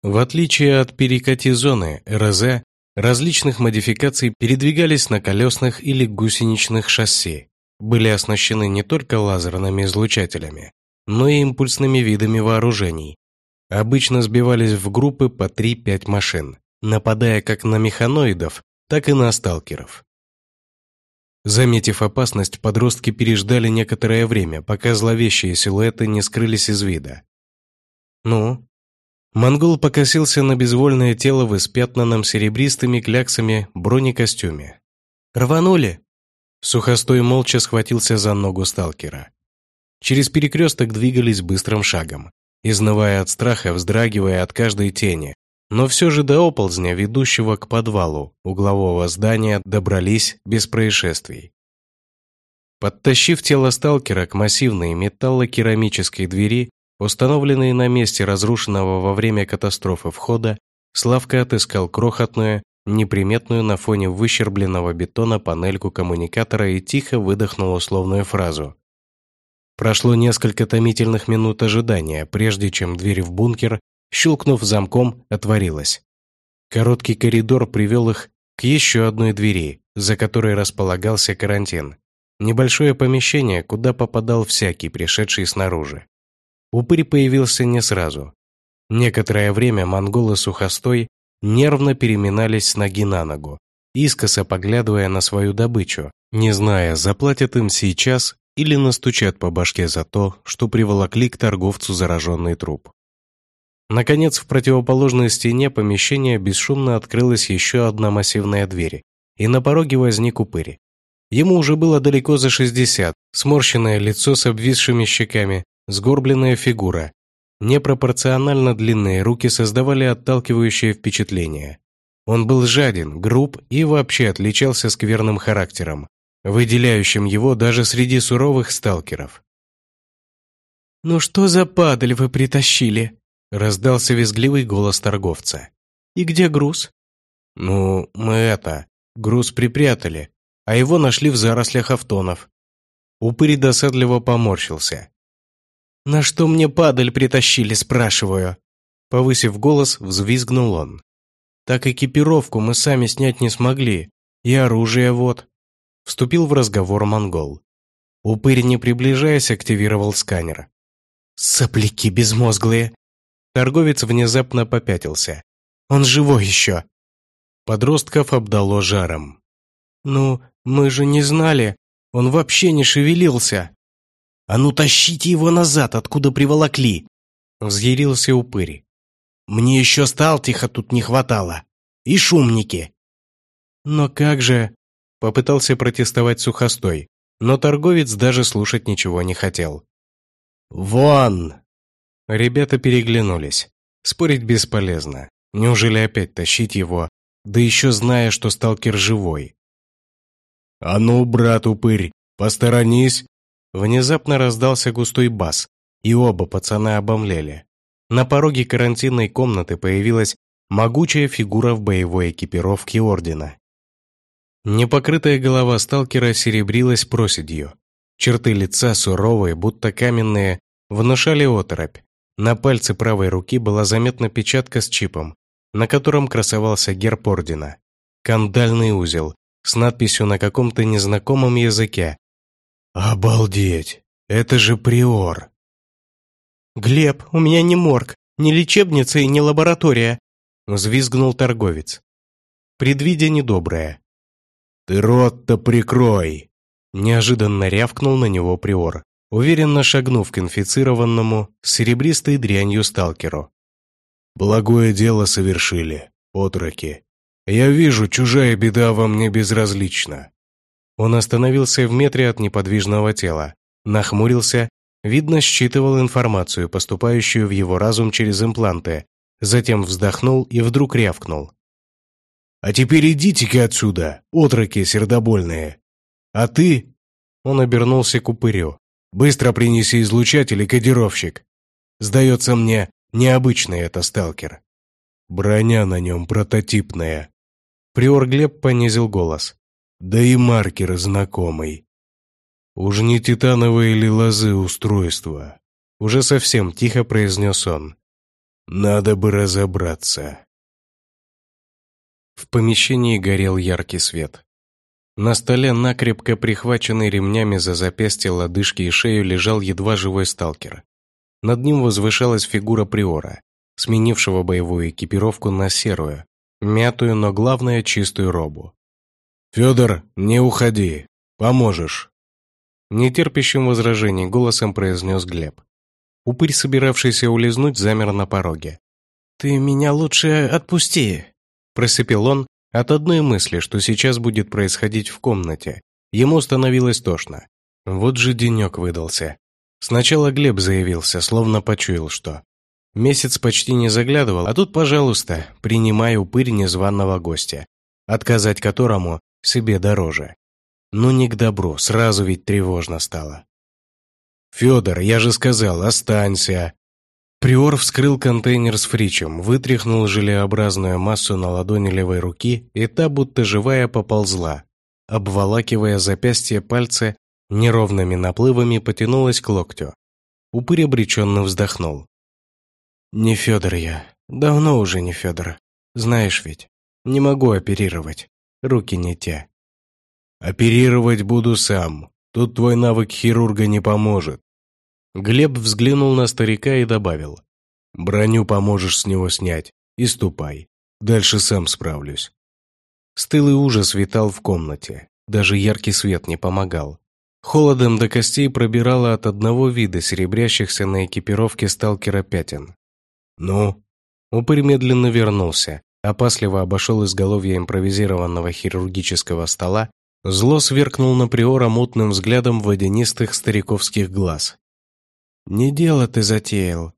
В отличие от перекати-зоны, РЗ различных модификаций передвигались на колесных или гусеничных шасси, были оснащены не только лазерными излучателями, но и импульсными видами вооружений. Обычно сбивались в группы по 3-5 машин, нападая как на механоидов, так и на сталкеров. Заметив опасность, подростки переждали некоторое время, пока зловещие силуэты не скрылись из вида. «Ну?» Монгол покосился на безвольное тело в испятнанном серебристыми кляксами бронекостюме. «Рванули?» Сухостой молча схватился за ногу сталкера. Через перекресток двигались быстрым шагом, изнывая от страха, вздрагивая от каждой тени, но все же до оползня, ведущего к подвалу углового здания, добрались без происшествий. Подтащив тело сталкера к массивной металлокерамической двери, установленной на месте разрушенного во время катастрофы входа, Славка отыскал крохотную, неприметную на фоне выщербленного бетона панельку коммуникатора и тихо выдохнул условную фразу. Прошло несколько томительных минут ожидания, прежде чем дверь в бункер щелкнув замком, отворилась. Короткий коридор привел их к еще одной двери, за которой располагался карантин. Небольшое помещение, куда попадал всякий, пришедший снаружи. Упырь появился не сразу. Некоторое время монголы сухостой нервно переминались с ноги на ногу, искоса поглядывая на свою добычу, не зная, заплатят им сейчас или настучат по башке за то, что приволокли к торговцу зараженный труп. Наконец, в противоположной стене помещения бесшумно открылась еще одна массивная дверь, и на пороге возник упырь. Ему уже было далеко за 60, сморщенное лицо с обвисшими щеками, сгорбленная фигура. Непропорционально длинные руки создавали отталкивающее впечатление. Он был жаден, груб и вообще отличался скверным характером, выделяющим его даже среди суровых сталкеров. «Ну что за падаль вы притащили?» Раздался визгливый голос торговца. «И где груз?» «Ну, мы это, груз припрятали, а его нашли в зарослях автонов». Упырь досадливо поморщился. «На что мне падаль притащили, спрашиваю?» Повысив голос, взвизгнул он. «Так экипировку мы сами снять не смогли, и оружие вот». Вступил в разговор монгол. Упырь, не приближаясь, активировал сканер. «Сопляки безмозглые! Торговец внезапно попятился. «Он живой еще!» Подростков обдало жаром. «Ну, мы же не знали. Он вообще не шевелился!» «А ну тащите его назад, откуда приволокли!» Взъярился упырь. «Мне еще сталтиха тут не хватало. И шумники!» «Но как же...» Попытался протестовать сухостой, но торговец даже слушать ничего не хотел. «Вон!» Ребята переглянулись. Спорить бесполезно. Неужели опять тащить его, да еще зная, что сталкер живой? «А ну, брат упырь, посторонись!» Внезапно раздался густой бас, и оба пацана обомлели. На пороге карантинной комнаты появилась могучая фигура в боевой экипировке Ордена. Непокрытая голова сталкера серебрилась проседью. Черты лица суровые, будто каменные, внушали оторопь. На пальце правой руки была заметна печатка с чипом, на котором красовался герб ордена. Кандальный узел с надписью на каком-то незнакомом языке. «Обалдеть! Это же приор!» «Глеб, у меня не морг, не лечебница и не лаборатория!» взвизгнул торговец. Предвидя недоброе. «Ты рот-то прикрой!» Неожиданно рявкнул на него приор уверенно шагнув к инфицированному серебристой дрянью сталкеру. «Благое дело совершили, отроки. Я вижу, чужая беда вам не безразлична». Он остановился в метре от неподвижного тела, нахмурился, видно, считывал информацию, поступающую в его разум через импланты, затем вздохнул и вдруг рявкнул. «А теперь идите-ка отсюда, отроки сердобольные! А ты...» Он обернулся к упырю. Быстро принеси излучатель и кодировщик. Сдается мне, необычный это сталкер. Броня на нем прототипная. Приор Глеб понизил голос. Да и маркер знакомый. Уж не титановые или лозы устройства. Уже совсем тихо произнес он. «Надо бы разобраться». В помещении горел яркий свет. На столе, накрепко прихваченный ремнями за запястье, лодыжки и шею, лежал едва живой сталкер. Над ним возвышалась фигура приора, сменившего боевую экипировку на серую, мятую, но главное, чистую робу. «Федор, не уходи, поможешь!» Нетерпящим возражений голосом произнес Глеб. Упырь, собиравшийся улизнуть, замер на пороге. «Ты меня лучше отпусти!» Просипел он от одной мысли, что сейчас будет происходить в комнате. Ему становилось тошно. Вот же денек выдался. Сначала Глеб заявился, словно почуял что. Месяц почти не заглядывал, а тут, пожалуйста, принимай упырь незваного гостя, отказать которому себе дороже. Ну не к добру, сразу ведь тревожно стало. «Федор, я же сказал, останься!» Приор вскрыл контейнер с фричем, вытряхнул желеобразную массу на ладони левой руки, и та, будто живая, поползла. Обволакивая запястье пальцы, неровными наплывами потянулась к локтю. Упырь обреченно вздохнул. «Не Федор я. Давно уже не Федор. Знаешь ведь, не могу оперировать. Руки не те». «Оперировать буду сам. Тут твой навык хирурга не поможет. Глеб взглянул на старика и добавил. «Броню поможешь с него снять и ступай. Дальше сам справлюсь». Стылый ужас витал в комнате. Даже яркий свет не помогал. Холодом до костей пробирало от одного вида серебрящихся на экипировке сталкера пятен. «Ну?» Упырь медленно вернулся, опасливо обошел изголовье импровизированного хирургического стола, зло сверкнул на Приора мутным взглядом водянистых стариковских глаз. «Не дело ты затеял.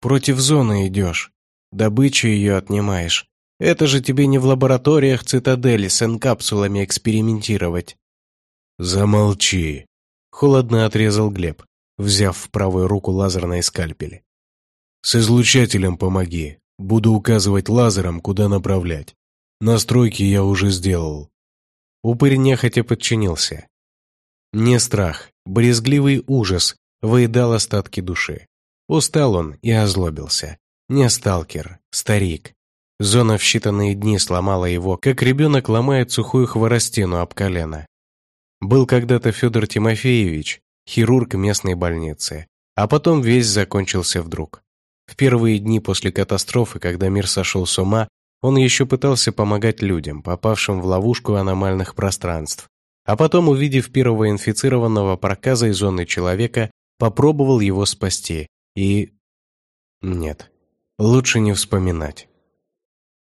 Против зоны идешь. Добычу ее отнимаешь. Это же тебе не в лабораториях цитадели с энкапсулами экспериментировать». «Замолчи», — холодно отрезал Глеб, взяв в правую руку лазерный скальпель. «С излучателем помоги. Буду указывать лазером, куда направлять. Настройки я уже сделал». Упырь нехотя подчинился. Не страх, брезгливый ужас выедал остатки души. Устал он и озлобился. Не сталкер, старик. Зона в считанные дни сломала его, как ребенок ломает сухую хворостину об колено. Был когда-то Федор Тимофеевич, хирург местной больницы, а потом весь закончился вдруг. В первые дни после катастрофы, когда мир сошел с ума, он еще пытался помогать людям, попавшим в ловушку аномальных пространств. А потом, увидев первого инфицированного проказой зоны человека, попробовал его спасти и... Нет, лучше не вспоминать.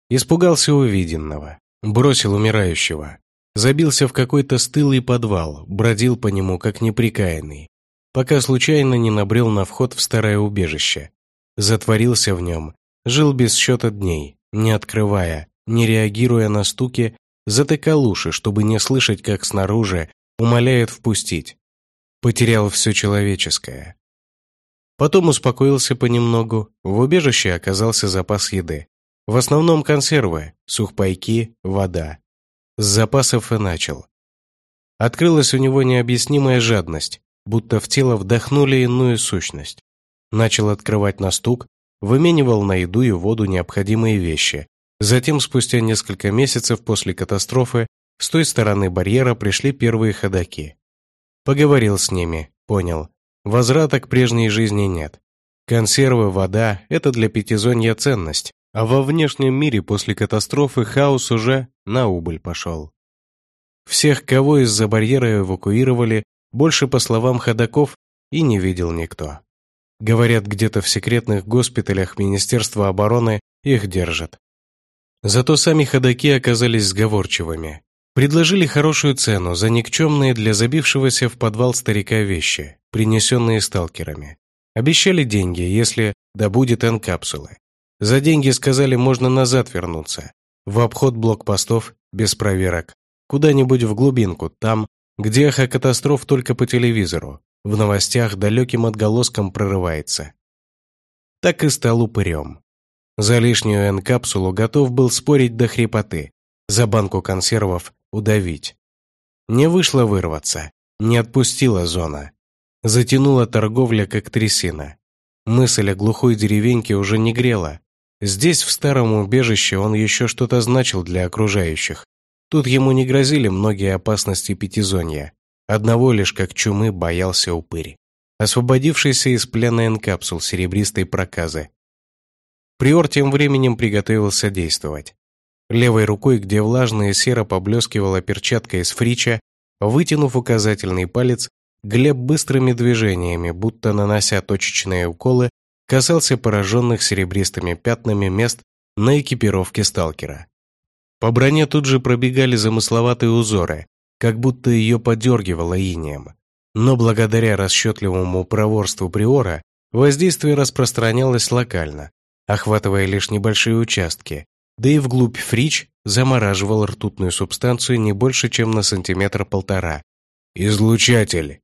Испугался увиденного, бросил умирающего, забился в какой-то стылый подвал, бродил по нему как неприкаянный, пока случайно не набрел на вход в старое убежище. Затворился в нем, жил без счета дней, не открывая, не реагируя на стуки, затыкал уши, чтобы не слышать, как снаружи умоляют впустить потерял все человеческое. Потом успокоился понемногу, в убежище оказался запас еды. В основном консервы, сухпайки, вода. С запасов и начал. Открылась у него необъяснимая жадность, будто в тело вдохнули иную сущность. Начал открывать на стук, выменивал на еду и воду необходимые вещи. Затем, спустя несколько месяцев после катастрофы, с той стороны барьера пришли первые ходаки. Поговорил с ними, понял. Возврата к прежней жизни нет. Консервы, вода – это для пятизонья ценность, а во внешнем мире после катастрофы хаос уже на убыль пошел. Всех, кого из-за барьера эвакуировали, больше, по словам ходаков, и не видел никто. Говорят, где-то в секретных госпиталях Министерства обороны их держат. Зато сами ходаки оказались сговорчивыми. Предложили хорошую цену за никчемные для забившегося в подвал старика вещи, принесенные сталкерами. Обещали деньги, если добудет N-капсулы. За деньги сказали, можно назад вернуться. В обход блокпостов, без проверок. Куда-нибудь в глубинку, там, где эхо катастроф только по телевизору, в новостях далеким отголоском прорывается. Так и стал упырем. За лишнюю N-капсулу готов был спорить до хрипоты. За банку консервов удавить. Не вышло вырваться, не отпустила зона. Затянула торговля, как трясина. Мысль о глухой деревеньке уже не грела. Здесь, в старом убежище, он еще что-то значил для окружающих. Тут ему не грозили многие опасности пятизонья. Одного лишь, как чумы, боялся упырь. Освободившийся из плена энкапсул серебристой проказы. Приор тем временем приготовился действовать. Левой рукой, где влажная серо поблескивала перчатка из фрича, вытянув указательный палец, Глеб быстрыми движениями, будто нанося точечные уколы, касался пораженных серебристыми пятнами мест на экипировке сталкера. По броне тут же пробегали замысловатые узоры, как будто ее подергивало инеем. Но благодаря расчетливому проворству Приора воздействие распространялось локально, охватывая лишь небольшие участки, да и вглубь фрич замораживал ртутную субстанцию не больше, чем на сантиметр-полтора. «Излучатель!»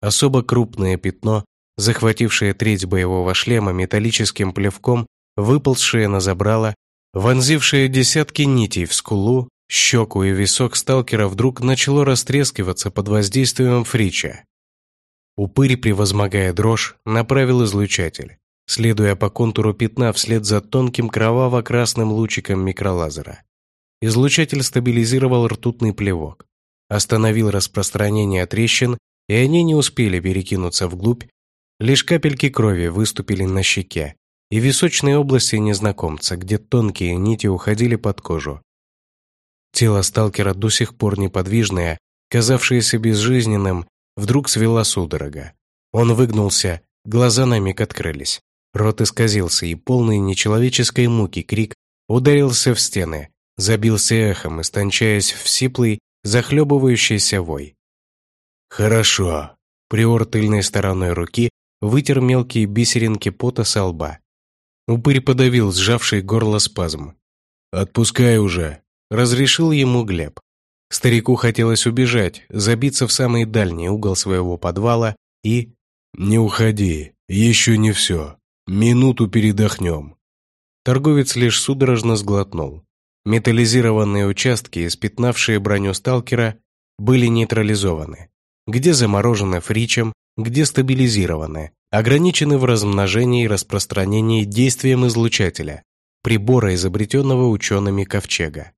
Особо крупное пятно, захватившее треть боевого шлема металлическим плевком, выползшее на забрало, вонзившее десятки нитей в скулу, щеку и висок сталкера вдруг начало растрескиваться под воздействием фрича. Упырь, превозмогая дрожь, направил излучатель, следуя по контуру пятна вслед за тонким кроваво-красным лучиком микролазера. Излучатель стабилизировал ртутный плевок, остановил распространение трещин и они не успели перекинуться вглубь, лишь капельки крови выступили на щеке и височной области незнакомца, где тонкие нити уходили под кожу. Тело сталкера до сих пор неподвижное, казавшееся безжизненным, вдруг свело судорога. Он выгнулся, глаза на миг открылись. Рот исказился, и полный нечеловеческой муки крик ударился в стены, забился эхом, истончаясь в сиплый, захлебывающийся вой. «Хорошо». Приор тыльной стороной руки вытер мелкие бисеринки пота со лба. Упырь подавил сжавший горло спазм. «Отпускай уже», — разрешил ему Глеб. Старику хотелось убежать, забиться в самый дальний угол своего подвала и... «Не уходи, еще не все. Минуту передохнем». Торговец лишь судорожно сглотнул. Металлизированные участки, испятнавшие броню сталкера, были нейтрализованы где заморожены фричем, где стабилизированы, ограничены в размножении и распространении действием излучателя, прибора, изобретенного учеными Ковчега.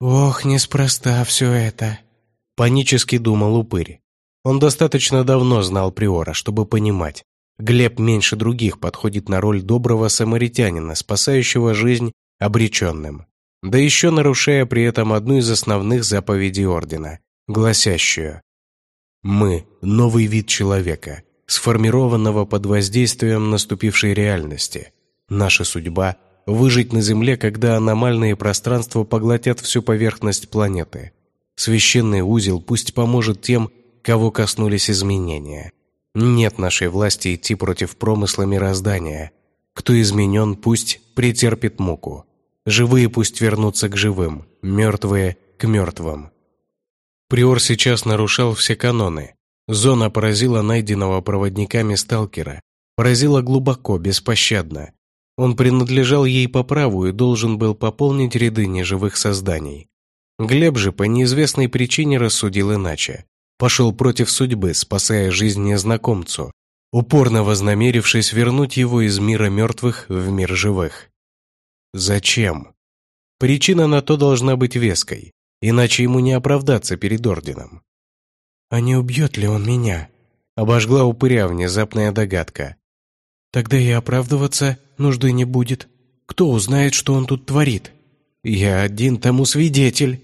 «Ох, неспроста все это», — панически думал упырь. Он достаточно давно знал Приора, чтобы понимать. Глеб меньше других подходит на роль доброго самаритянина, спасающего жизнь обреченным. Да еще нарушая при этом одну из основных заповедей Ордена, гласящую мы – новый вид человека, сформированного под воздействием наступившей реальности. Наша судьба – выжить на Земле, когда аномальные пространства поглотят всю поверхность планеты. Священный узел пусть поможет тем, кого коснулись изменения. Нет нашей власти идти против промысла мироздания. Кто изменен, пусть претерпит муку. Живые пусть вернутся к живым, мертвые – к мертвым. Приор сейчас нарушал все каноны. Зона поразила найденного проводниками сталкера. Поразила глубоко, беспощадно. Он принадлежал ей по праву и должен был пополнить ряды неживых созданий. Глеб же по неизвестной причине рассудил иначе. Пошел против судьбы, спасая жизнь незнакомцу, упорно вознамерившись вернуть его из мира мертвых в мир живых. Зачем? Причина на то должна быть веской иначе ему не оправдаться перед орденом. «А не убьет ли он меня?» Обожгла упыря внезапная догадка. «Тогда и оправдываться нужды не будет. Кто узнает, что он тут творит? Я один тому свидетель!»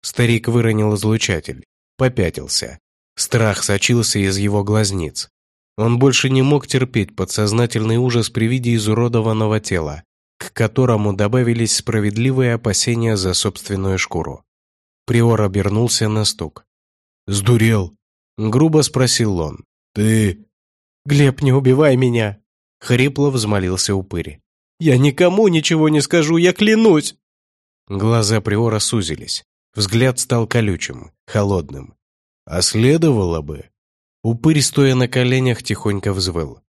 Старик выронил излучатель, попятился. Страх сочился из его глазниц. Он больше не мог терпеть подсознательный ужас при виде изуродованного тела, к которому добавились справедливые опасения за собственную шкуру. Приор обернулся на стук. «Сдурел?» — грубо спросил он. «Ты...» «Глеб, не убивай меня!» — хрипло взмолился упырь. «Я никому ничего не скажу, я клянусь!» Глаза Приора сузились. Взгляд стал колючим, холодным. «А следовало бы...» Упырь, стоя на коленях, тихонько взвыл.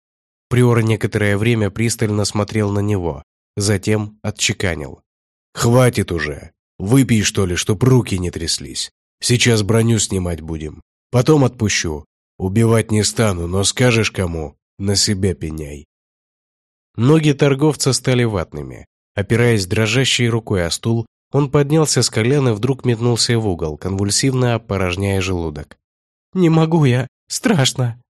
Приор некоторое время пристально смотрел на него, затем отчеканил. «Хватит уже! Выпей, что ли, чтоб руки не тряслись. Сейчас броню снимать будем. Потом отпущу. Убивать не стану, но скажешь кому. на себя пеняй. Ноги торговца стали ватными. Опираясь дрожащей рукой о стул, он поднялся с колен и вдруг метнулся в угол, конвульсивно опорожняя желудок. «Не могу я, страшно!»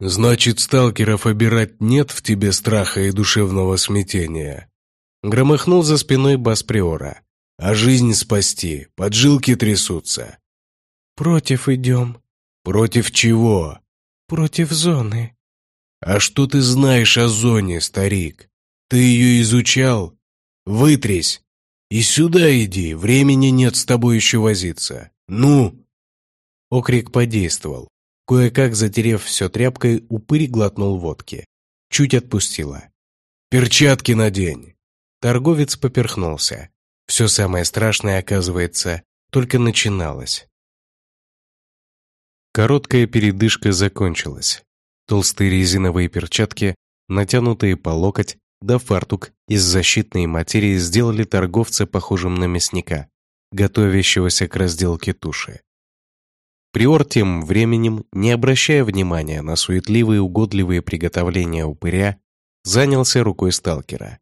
«Значит, сталкеров обирать нет в тебе страха и душевного смятения?» Громыхнул за спиной бас Приора. «А жизнь спасти, поджилки трясутся». «Против идем». «Против чего?» «Против зоны». «А что ты знаешь о зоне, старик? Ты ее изучал? Вытрись! И сюда иди, времени нет с тобой еще возиться. Ну!» Окрик подействовал. Кое-как затерев все тряпкой, упырь глотнул водки. Чуть отпустила. «Перчатки надень!» Торговец поперхнулся. Все самое страшное, оказывается, только начиналось. Короткая передышка закончилась. Толстые резиновые перчатки, натянутые по локоть, да фартук из защитной материи сделали торговца похожим на мясника, готовящегося к разделке туши. Приор тем временем, не обращая внимания на суетливые угодливые приготовления упыря, занялся рукой сталкера.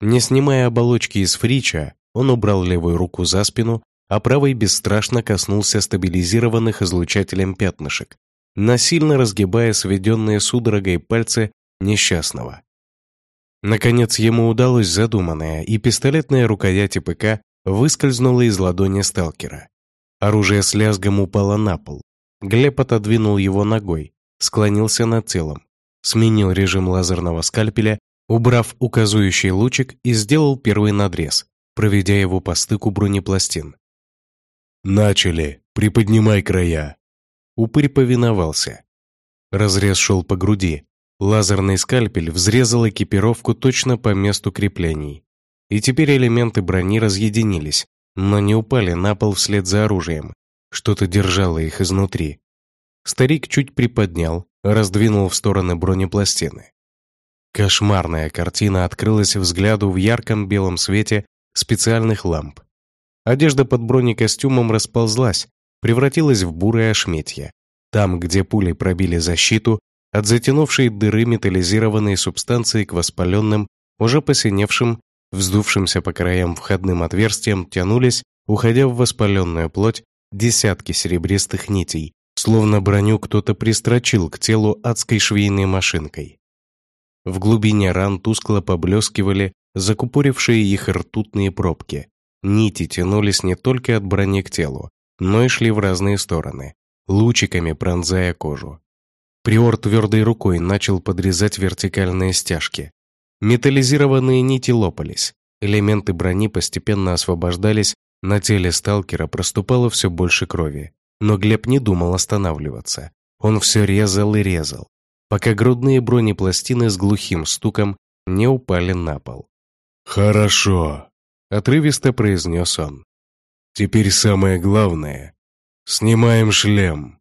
Не снимая оболочки из фрича, он убрал левую руку за спину, а правой бесстрашно коснулся стабилизированных излучателем пятнышек, насильно разгибая сведенные судорогой пальцы несчастного. Наконец ему удалось задуманное, и пистолетная рукоять ИПК выскользнула из ладони сталкера. Оружие с лязгом упало на пол. Глеб отодвинул его ногой, склонился над телом, сменил режим лазерного скальпеля, убрав указующий лучик и сделал первый надрез, проведя его по стыку бронепластин. «Начали! Приподнимай края!» Упырь повиновался. Разрез шел по груди. Лазерный скальпель взрезал экипировку точно по месту креплений. И теперь элементы брони разъединились, но не упали на пол вслед за оружием. Что-то держало их изнутри. Старик чуть приподнял, раздвинул в стороны бронепластины. Кошмарная картина открылась взгляду в ярком белом свете специальных ламп. Одежда под бронекостюмом расползлась, превратилась в бурое ошметье. Там, где пули пробили защиту, от затянувшей дыры металлизированной субстанции к воспаленным, уже посиневшим, вздувшимся по краям входным отверстиям, тянулись, уходя в воспаленную плоть, десятки серебристых нитей, словно броню кто-то пристрочил к телу адской швейной машинкой. В глубине ран тускло поблескивали закупорившие их ртутные пробки. Нити тянулись не только от брони к телу, но и шли в разные стороны, лучиками пронзая кожу. Приор твердой рукой начал подрезать вертикальные стяжки. Металлизированные нити лопались, элементы брони постепенно освобождались, на теле сталкера проступало все больше крови. Но Глеб не думал останавливаться. Он все резал и резал, пока грудные бронепластины с глухим стуком не упали на пол. «Хорошо», — отрывисто произнес он. Теперь самое главное. Снимаем шлем.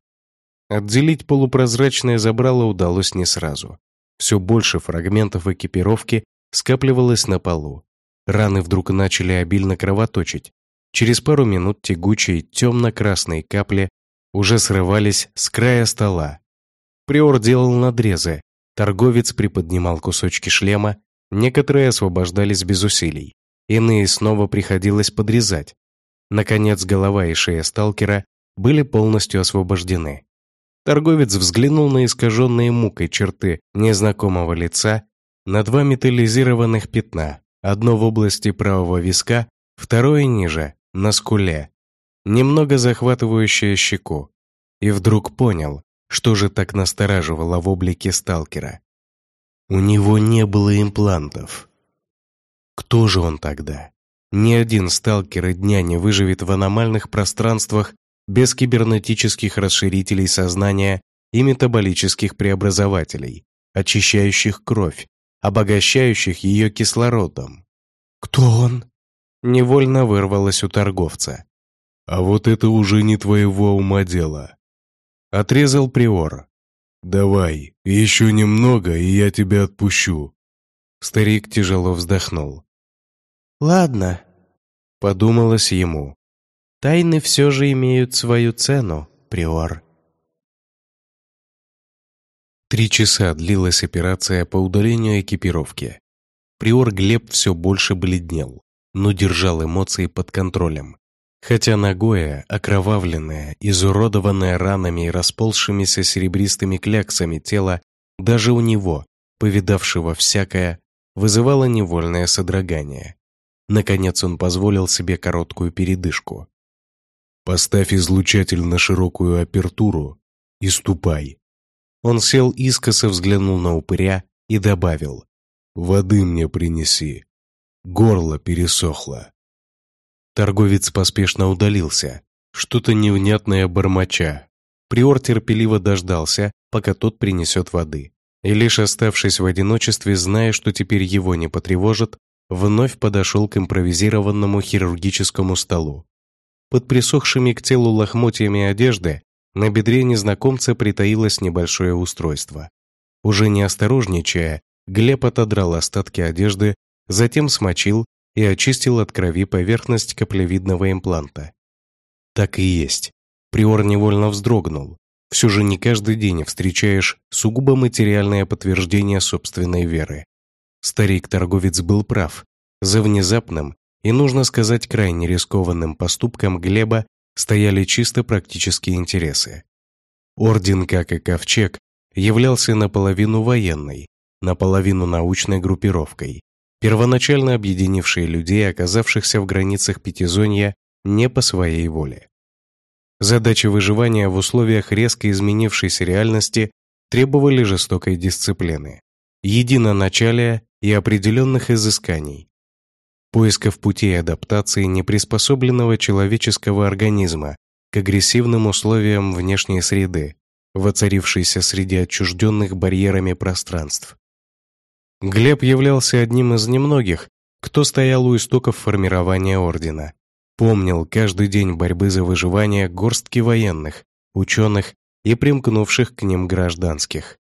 Отделить полупрозрачное забрало удалось не сразу. Все больше фрагментов экипировки скапливалось на полу. Раны вдруг начали обильно кровоточить. Через пару минут тягучие темно-красные капли уже срывались с края стола. Приор делал надрезы, торговец приподнимал кусочки шлема, некоторые освобождались без усилий, иные снова приходилось подрезать, Наконец, голова и шея сталкера были полностью освобождены. Торговец взглянул на искаженные мукой черты незнакомого лица, на два металлизированных пятна, одно в области правого виска, второе ниже, на скуле, немного захватывающее щеку, и вдруг понял, что же так настораживало в облике сталкера. У него не было имплантов. Кто же он тогда? Ни один сталкер и дня не выживет в аномальных пространствах без кибернетических расширителей сознания и метаболических преобразователей, очищающих кровь, обогащающих ее кислородом. «Кто он?» Невольно вырвалось у торговца. «А вот это уже не твоего ума дело», — отрезал Приор. «Давай, еще немного, и я тебя отпущу». Старик тяжело вздохнул. «Ладно», — подумалось ему. «Тайны все же имеют свою цену, Приор». Три часа длилась операция по удалению экипировки. Приор Глеб все больше бледнел, но держал эмоции под контролем. Хотя ногое, окровавленное, изуродованное ранами и расползшимися серебристыми кляксами тело даже у него, повидавшего всякое, вызывало невольное содрогание. Наконец он позволил себе короткую передышку. «Поставь излучатель на широкую апертуру и ступай». Он сел искоса, взглянул на упыря и добавил. «Воды мне принеси. Горло пересохло». Торговец поспешно удалился, что-то невнятное бормоча. Приор терпеливо дождался, пока тот принесет воды. И лишь оставшись в одиночестве, зная, что теперь его не потревожат, вновь подошел к импровизированному хирургическому столу. Под присохшими к телу лохмотьями одежды на бедре незнакомца притаилось небольшое устройство. Уже не осторожничая, Глеб отодрал остатки одежды, затем смочил и очистил от крови поверхность каплевидного импланта. Так и есть. Приор невольно вздрогнул. Все же не каждый день встречаешь сугубо материальное подтверждение собственной веры. Старик-торговец был прав. За внезапным и, нужно сказать, крайне рискованным поступком Глеба стояли чисто практические интересы. Орден, как и Ковчег, являлся наполовину военной, наполовину научной группировкой, первоначально объединившей людей, оказавшихся в границах Пятизонья не по своей воле. Задачи выживания в условиях резко изменившейся реальности требовали жестокой дисциплины, единоначалия и определенных изысканий, поисков путей адаптации неприспособленного человеческого организма к агрессивным условиям внешней среды, воцарившейся среди отчужденных барьерами пространств. Глеб являлся одним из немногих, кто стоял у истоков формирования Ордена, помнил каждый день борьбы за выживание горстки военных, ученых и примкнувших к ним гражданских.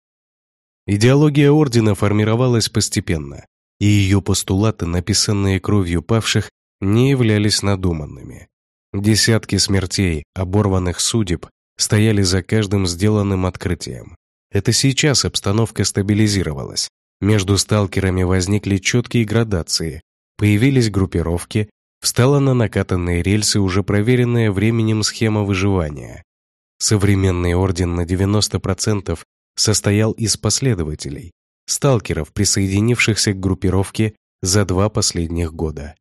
Идеология Ордена формировалась постепенно, и ее постулаты, написанные кровью павших, не являлись надуманными. Десятки смертей, оборванных судеб, стояли за каждым сделанным открытием. Это сейчас обстановка стабилизировалась, между сталкерами возникли четкие градации, появились группировки, встала на накатанные рельсы уже проверенная временем схема выживания. Современный орден на 90% состоял из последователей, сталкеров, присоединившихся к группировке за два последних года.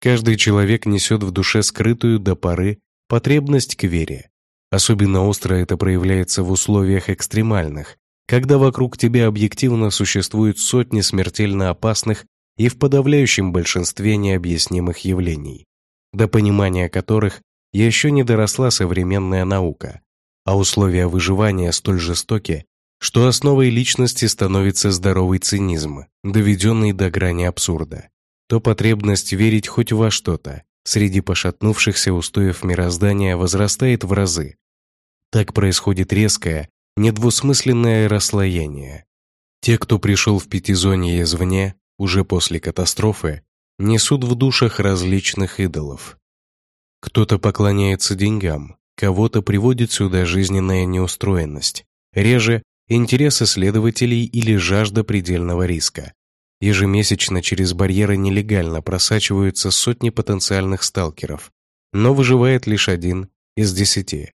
Каждый человек несет в душе скрытую до поры потребность к вере. Особенно остро это проявляется в условиях экстремальных, когда вокруг тебя объективно существуют сотни смертельно опасных и в подавляющем большинстве необъяснимых явлений, до понимания которых еще не доросла современная наука, а условия выживания столь жестоки, что основой личности становится здоровый цинизм, доведенный до грани абсурда, то потребность верить хоть во что-то среди пошатнувшихся устоев мироздания возрастает в разы. Так происходит резкое недвусмысленное расслоение. Те, кто пришел в пятизонье извне, уже после катастрофы, несут в душах различных идолов. Кто-то поклоняется деньгам, кого-то приводит сюда жизненная неустроенность, реже интерес исследователей или жажда предельного риска. Ежемесячно через барьеры нелегально просачиваются сотни потенциальных сталкеров, но выживает лишь один из десяти.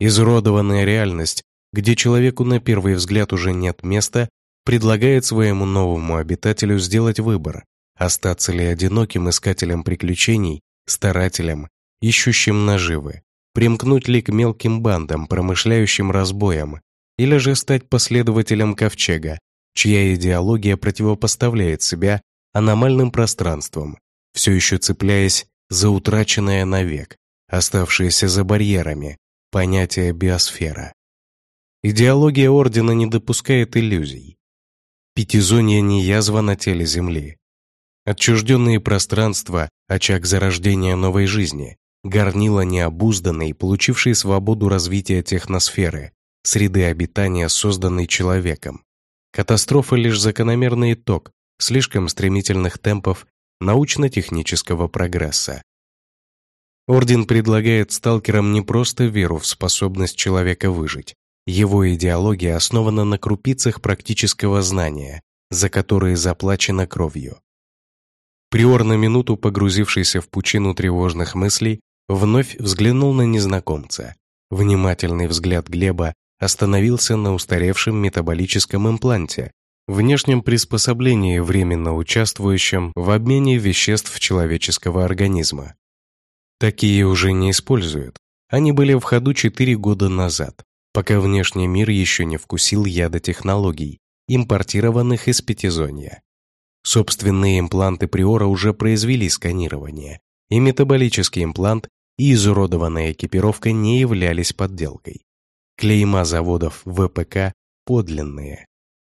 Изуродованная реальность где человеку на первый взгляд уже нет места, предлагает своему новому обитателю сделать выбор, остаться ли одиноким искателем приключений, старателем, ищущим наживы, примкнуть ли к мелким бандам, промышляющим разбоем, или же стать последователем ковчега, чья идеология противопоставляет себя аномальным пространствам, все еще цепляясь за утраченное навек, оставшееся за барьерами, понятие биосфера. Идеология Ордена не допускает иллюзий. Пятизонье не язва на теле Земли. Отчужденные пространства – очаг зарождения новой жизни, горнила необузданной, получившей свободу развития техносферы, среды обитания, созданной человеком. Катастрофа – лишь закономерный итог слишком стремительных темпов научно-технического прогресса. Орден предлагает сталкерам не просто веру в способность человека выжить, Его идеология основана на крупицах практического знания, за которые заплачено кровью. Приор на минуту, погрузившийся в пучину тревожных мыслей, вновь взглянул на незнакомца. Внимательный взгляд Глеба остановился на устаревшем метаболическом импланте, внешнем приспособлении, временно участвующем в обмене веществ человеческого организма. Такие уже не используют. Они были в ходу 4 года назад, пока внешний мир еще не вкусил яда технологий, импортированных из Пятизонья. Собственные импланты Приора уже произвели сканирование, и метаболический имплант и изуродованная экипировка не являлись подделкой. Клейма заводов ВПК подлинные.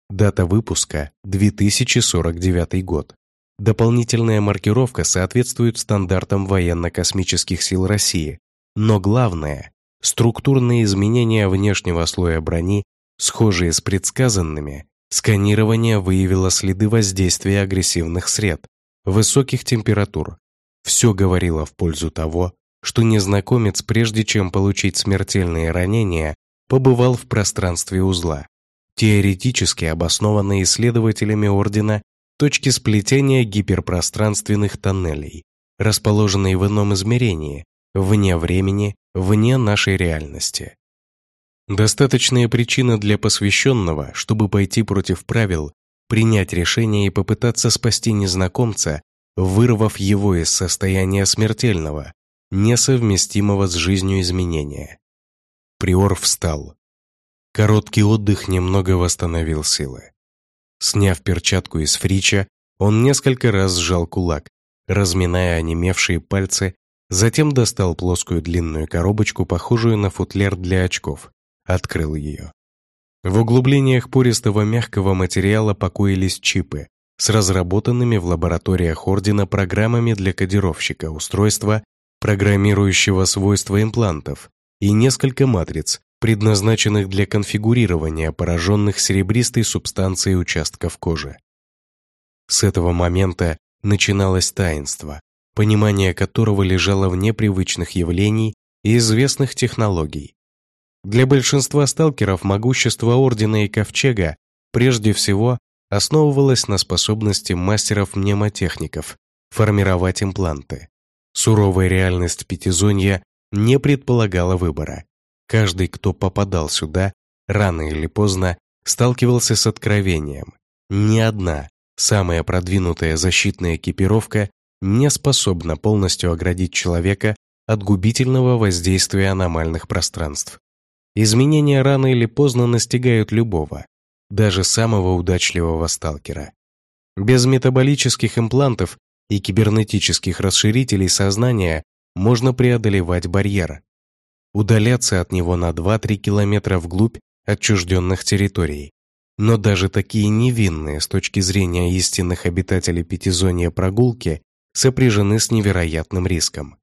Дата выпуска – 2049 год. Дополнительная маркировка соответствует стандартам военно-космических сил России, но главное – структурные изменения внешнего слоя брони, схожие с предсказанными, сканирование выявило следы воздействия агрессивных сред, высоких температур. Все говорило в пользу того, что незнакомец, прежде чем получить смертельные ранения, побывал в пространстве узла теоретически обоснованные исследователями Ордена точки сплетения гиперпространственных тоннелей, расположенные в ином измерении, вне времени, вне нашей реальности. Достаточная причина для посвященного, чтобы пойти против правил, принять решение и попытаться спасти незнакомца, вырвав его из состояния смертельного, несовместимого с жизнью изменения. Приор встал, Короткий отдых немного восстановил силы. Сняв перчатку из фрича, он несколько раз сжал кулак, разминая онемевшие пальцы, затем достал плоскую длинную коробочку, похожую на футляр для очков, открыл ее. В углублениях пористого мягкого материала покоились чипы с разработанными в лабораториях Ордена программами для кодировщика устройства, программирующего свойства имплантов, и несколько матриц, предназначенных для конфигурирования пораженных серебристой субстанцией участков кожи. С этого момента начиналось таинство, понимание которого лежало в непривычных явлений и известных технологий. Для большинства сталкеров могущество Ордена и Ковчега прежде всего основывалось на способности мастеров-мнемотехников формировать импланты. Суровая реальность Пятизонья не предполагала выбора. Каждый, кто попадал сюда, рано или поздно сталкивался с откровением. Ни одна, самая продвинутая защитная экипировка не способна полностью оградить человека от губительного воздействия аномальных пространств. Изменения рано или поздно настигают любого, даже самого удачливого сталкера. Без метаболических имплантов и кибернетических расширителей сознания можно преодолевать барьер, удаляться от него на 2-3 километра вглубь отчужденных территорий. Но даже такие невинные с точки зрения истинных обитателей пятизонья прогулки сопряжены с невероятным риском.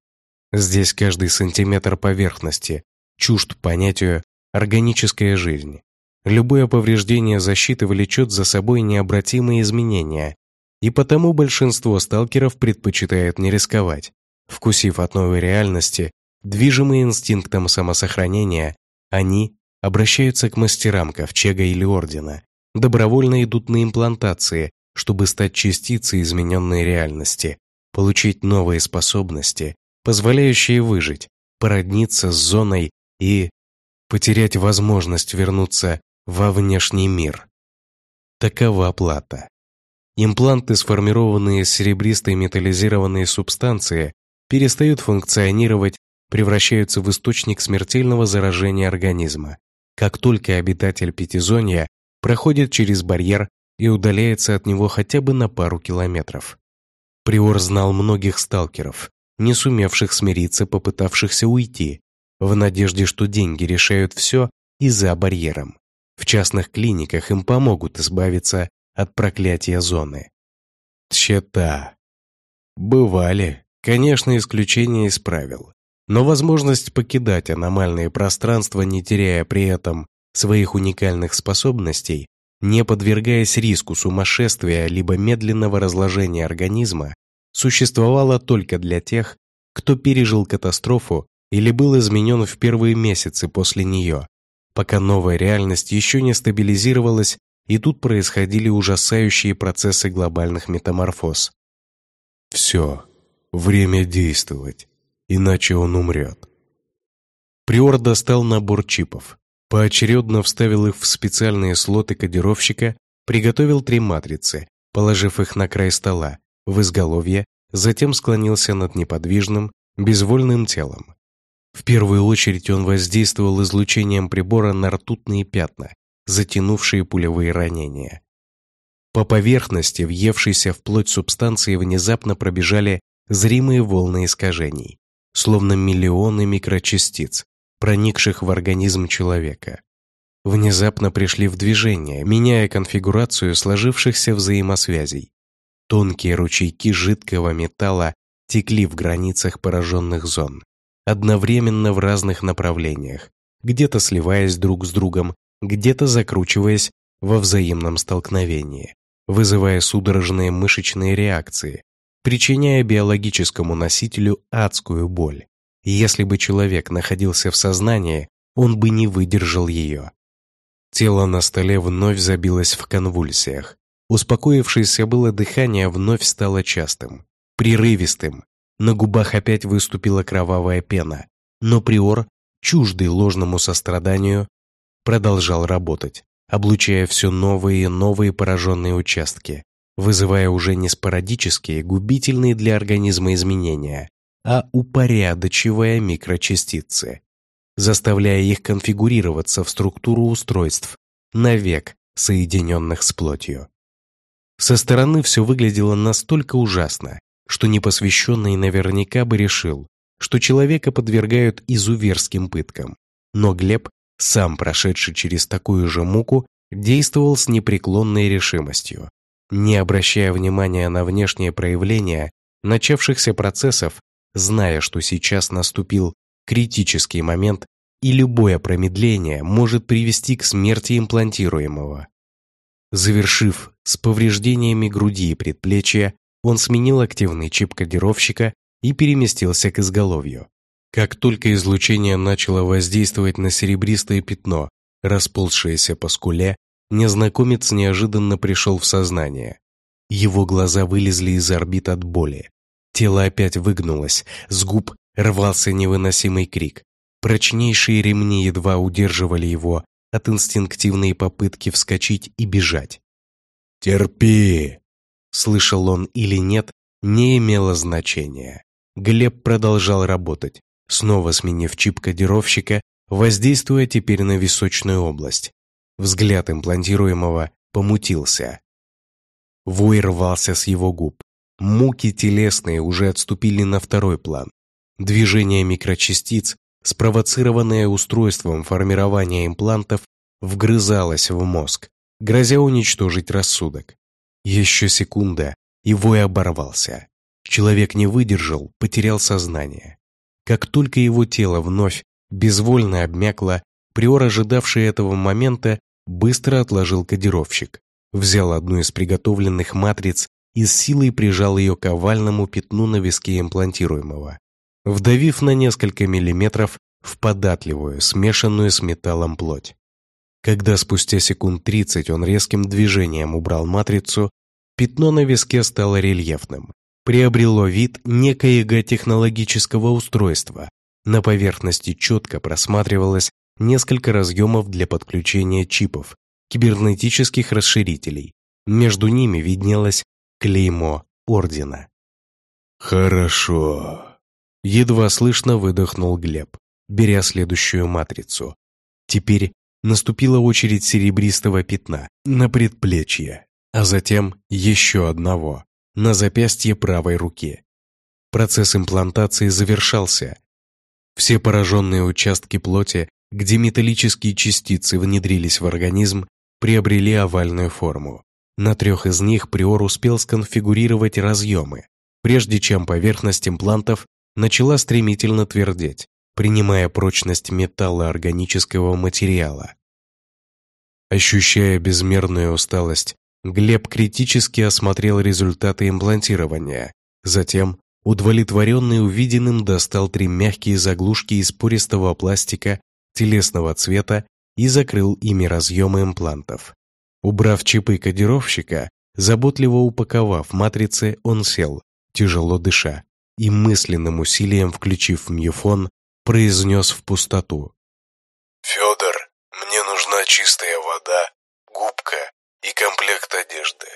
Здесь каждый сантиметр поверхности чужд понятию «органическая жизнь». Любое повреждение защиты влечет за собой необратимые изменения, и потому большинство сталкеров предпочитает не рисковать, вкусив от новой реальности Движимые инстинктом самосохранения, они обращаются к мастерам ковчега или ордена, добровольно идут на имплантации, чтобы стать частицей измененной реальности, получить новые способности, позволяющие выжить, породниться с зоной и потерять возможность вернуться во внешний мир. Такова плата. Импланты, сформированные из серебристой металлизированной субстанции, перестают функционировать превращаются в источник смертельного заражения организма. Как только обитатель Пятизонья проходит через барьер и удаляется от него хотя бы на пару километров. Приор знал многих сталкеров, не сумевших смириться, попытавшихся уйти, в надежде, что деньги решают все и за барьером. В частных клиниках им помогут избавиться от проклятия зоны. Тщета. Бывали, конечно, исключения из правил но возможность покидать аномальные пространства, не теряя при этом своих уникальных способностей, не подвергаясь риску сумасшествия либо медленного разложения организма, существовала только для тех, кто пережил катастрофу или был изменен в первые месяцы после нее, пока новая реальность еще не стабилизировалась, и тут происходили ужасающие процессы глобальных метаморфоз. «Все, время действовать, иначе он умрет». Приор достал набор чипов, поочередно вставил их в специальные слоты кодировщика, приготовил три матрицы, положив их на край стола, в изголовье, затем склонился над неподвижным, безвольным телом. В первую очередь он воздействовал излучением прибора на ртутные пятна, затянувшие пулевые ранения. По поверхности, въевшейся в плоть субстанции, внезапно пробежали зримые волны искажений, словно миллионы микрочастиц, проникших в организм человека. Внезапно пришли в движение, меняя конфигурацию сложившихся взаимосвязей. Тонкие ручейки жидкого металла текли в границах пораженных зон, одновременно в разных направлениях, где-то сливаясь друг с другом, где-то закручиваясь во взаимном столкновении, вызывая судорожные мышечные реакции, причиняя биологическому носителю адскую боль. Если бы человек находился в сознании, он бы не выдержал ее. Тело на столе вновь забилось в конвульсиях. Успокоившееся было дыхание вновь стало частым, прерывистым. На губах опять выступила кровавая пена, но приор, чуждый ложному состраданию, продолжал работать, облучая все новые и новые пораженные участки, вызывая уже не спорадические, губительные для организма изменения, а упорядочивая микрочастицы, заставляя их конфигурироваться в структуру устройств, навек соединенных с плотью. Со стороны все выглядело настолько ужасно, что непосвященный наверняка бы решил, что человека подвергают изуверским пыткам. Но Глеб, сам прошедший через такую же муку, действовал с непреклонной решимостью. Не обращая внимания на внешние проявления начавшихся процессов, зная, что сейчас наступил критический момент и любое промедление может привести к смерти имплантируемого. Завершив с повреждениями груди и предплечья, он сменил активный чип кодировщика и переместился к изголовью. Как только излучение начало воздействовать на серебристое пятно, расползшееся по скуле, незнакомец неожиданно пришел в сознание. Его глаза вылезли из орбит от боли. Тело опять выгнулось, с губ рвался невыносимый крик. Прочнейшие ремни едва удерживали его от инстинктивной попытки вскочить и бежать. «Терпи!» Слышал он или нет, не имело значения. Глеб продолжал работать, снова сменив чип кодировщика, воздействуя теперь на височную область. Взгляд имплантируемого помутился. Вой рвался с его губ. Муки телесные уже отступили на второй план. Движение микрочастиц, спровоцированное устройством формирования имплантов, вгрызалось в мозг, грозя уничтожить рассудок. Еще секунда, и вой оборвался. Человек не выдержал, потерял сознание. Как только его тело вновь безвольно обмякло, приор, ожидавший этого момента, быстро отложил кодировщик, взял одну из приготовленных матриц и с силой прижал ее к овальному пятну на виске имплантируемого, вдавив на несколько миллиметров в податливую, смешанную с металлом плоть. Когда спустя секунд 30 он резким движением убрал матрицу, пятно на виске стало рельефным, приобрело вид некоего технологического устройства. На поверхности четко просматривалось несколько разъемов для подключения чипов, кибернетических расширителей. Между ними виднелось клеймо ордена. «Хорошо», — едва слышно выдохнул Глеб, беря следующую матрицу. Теперь наступила очередь серебристого пятна на предплечье, а затем еще одного на запястье правой руки. Процесс имплантации завершался. Все пораженные участки плоти, где металлические частицы внедрились в организм, приобрели овальную форму. На трех из них Приор успел сконфигурировать разъемы, прежде чем поверхность имплантов начала стремительно твердеть, принимая прочность металла органического материала. Ощущая безмерную усталость, Глеб критически осмотрел результаты имплантирования, затем, удовлетворенный увиденным, достал три мягкие заглушки из пористого пластика телесного цвета и закрыл ими разъемы имплантов. Убрав чипы кодировщика, заботливо упаковав матрицы, он сел, тяжело дыша, и мысленным усилием, включив мьюфон, произнес в пустоту. «Федор, мне нужна чистая вода, губка и комплект одежды.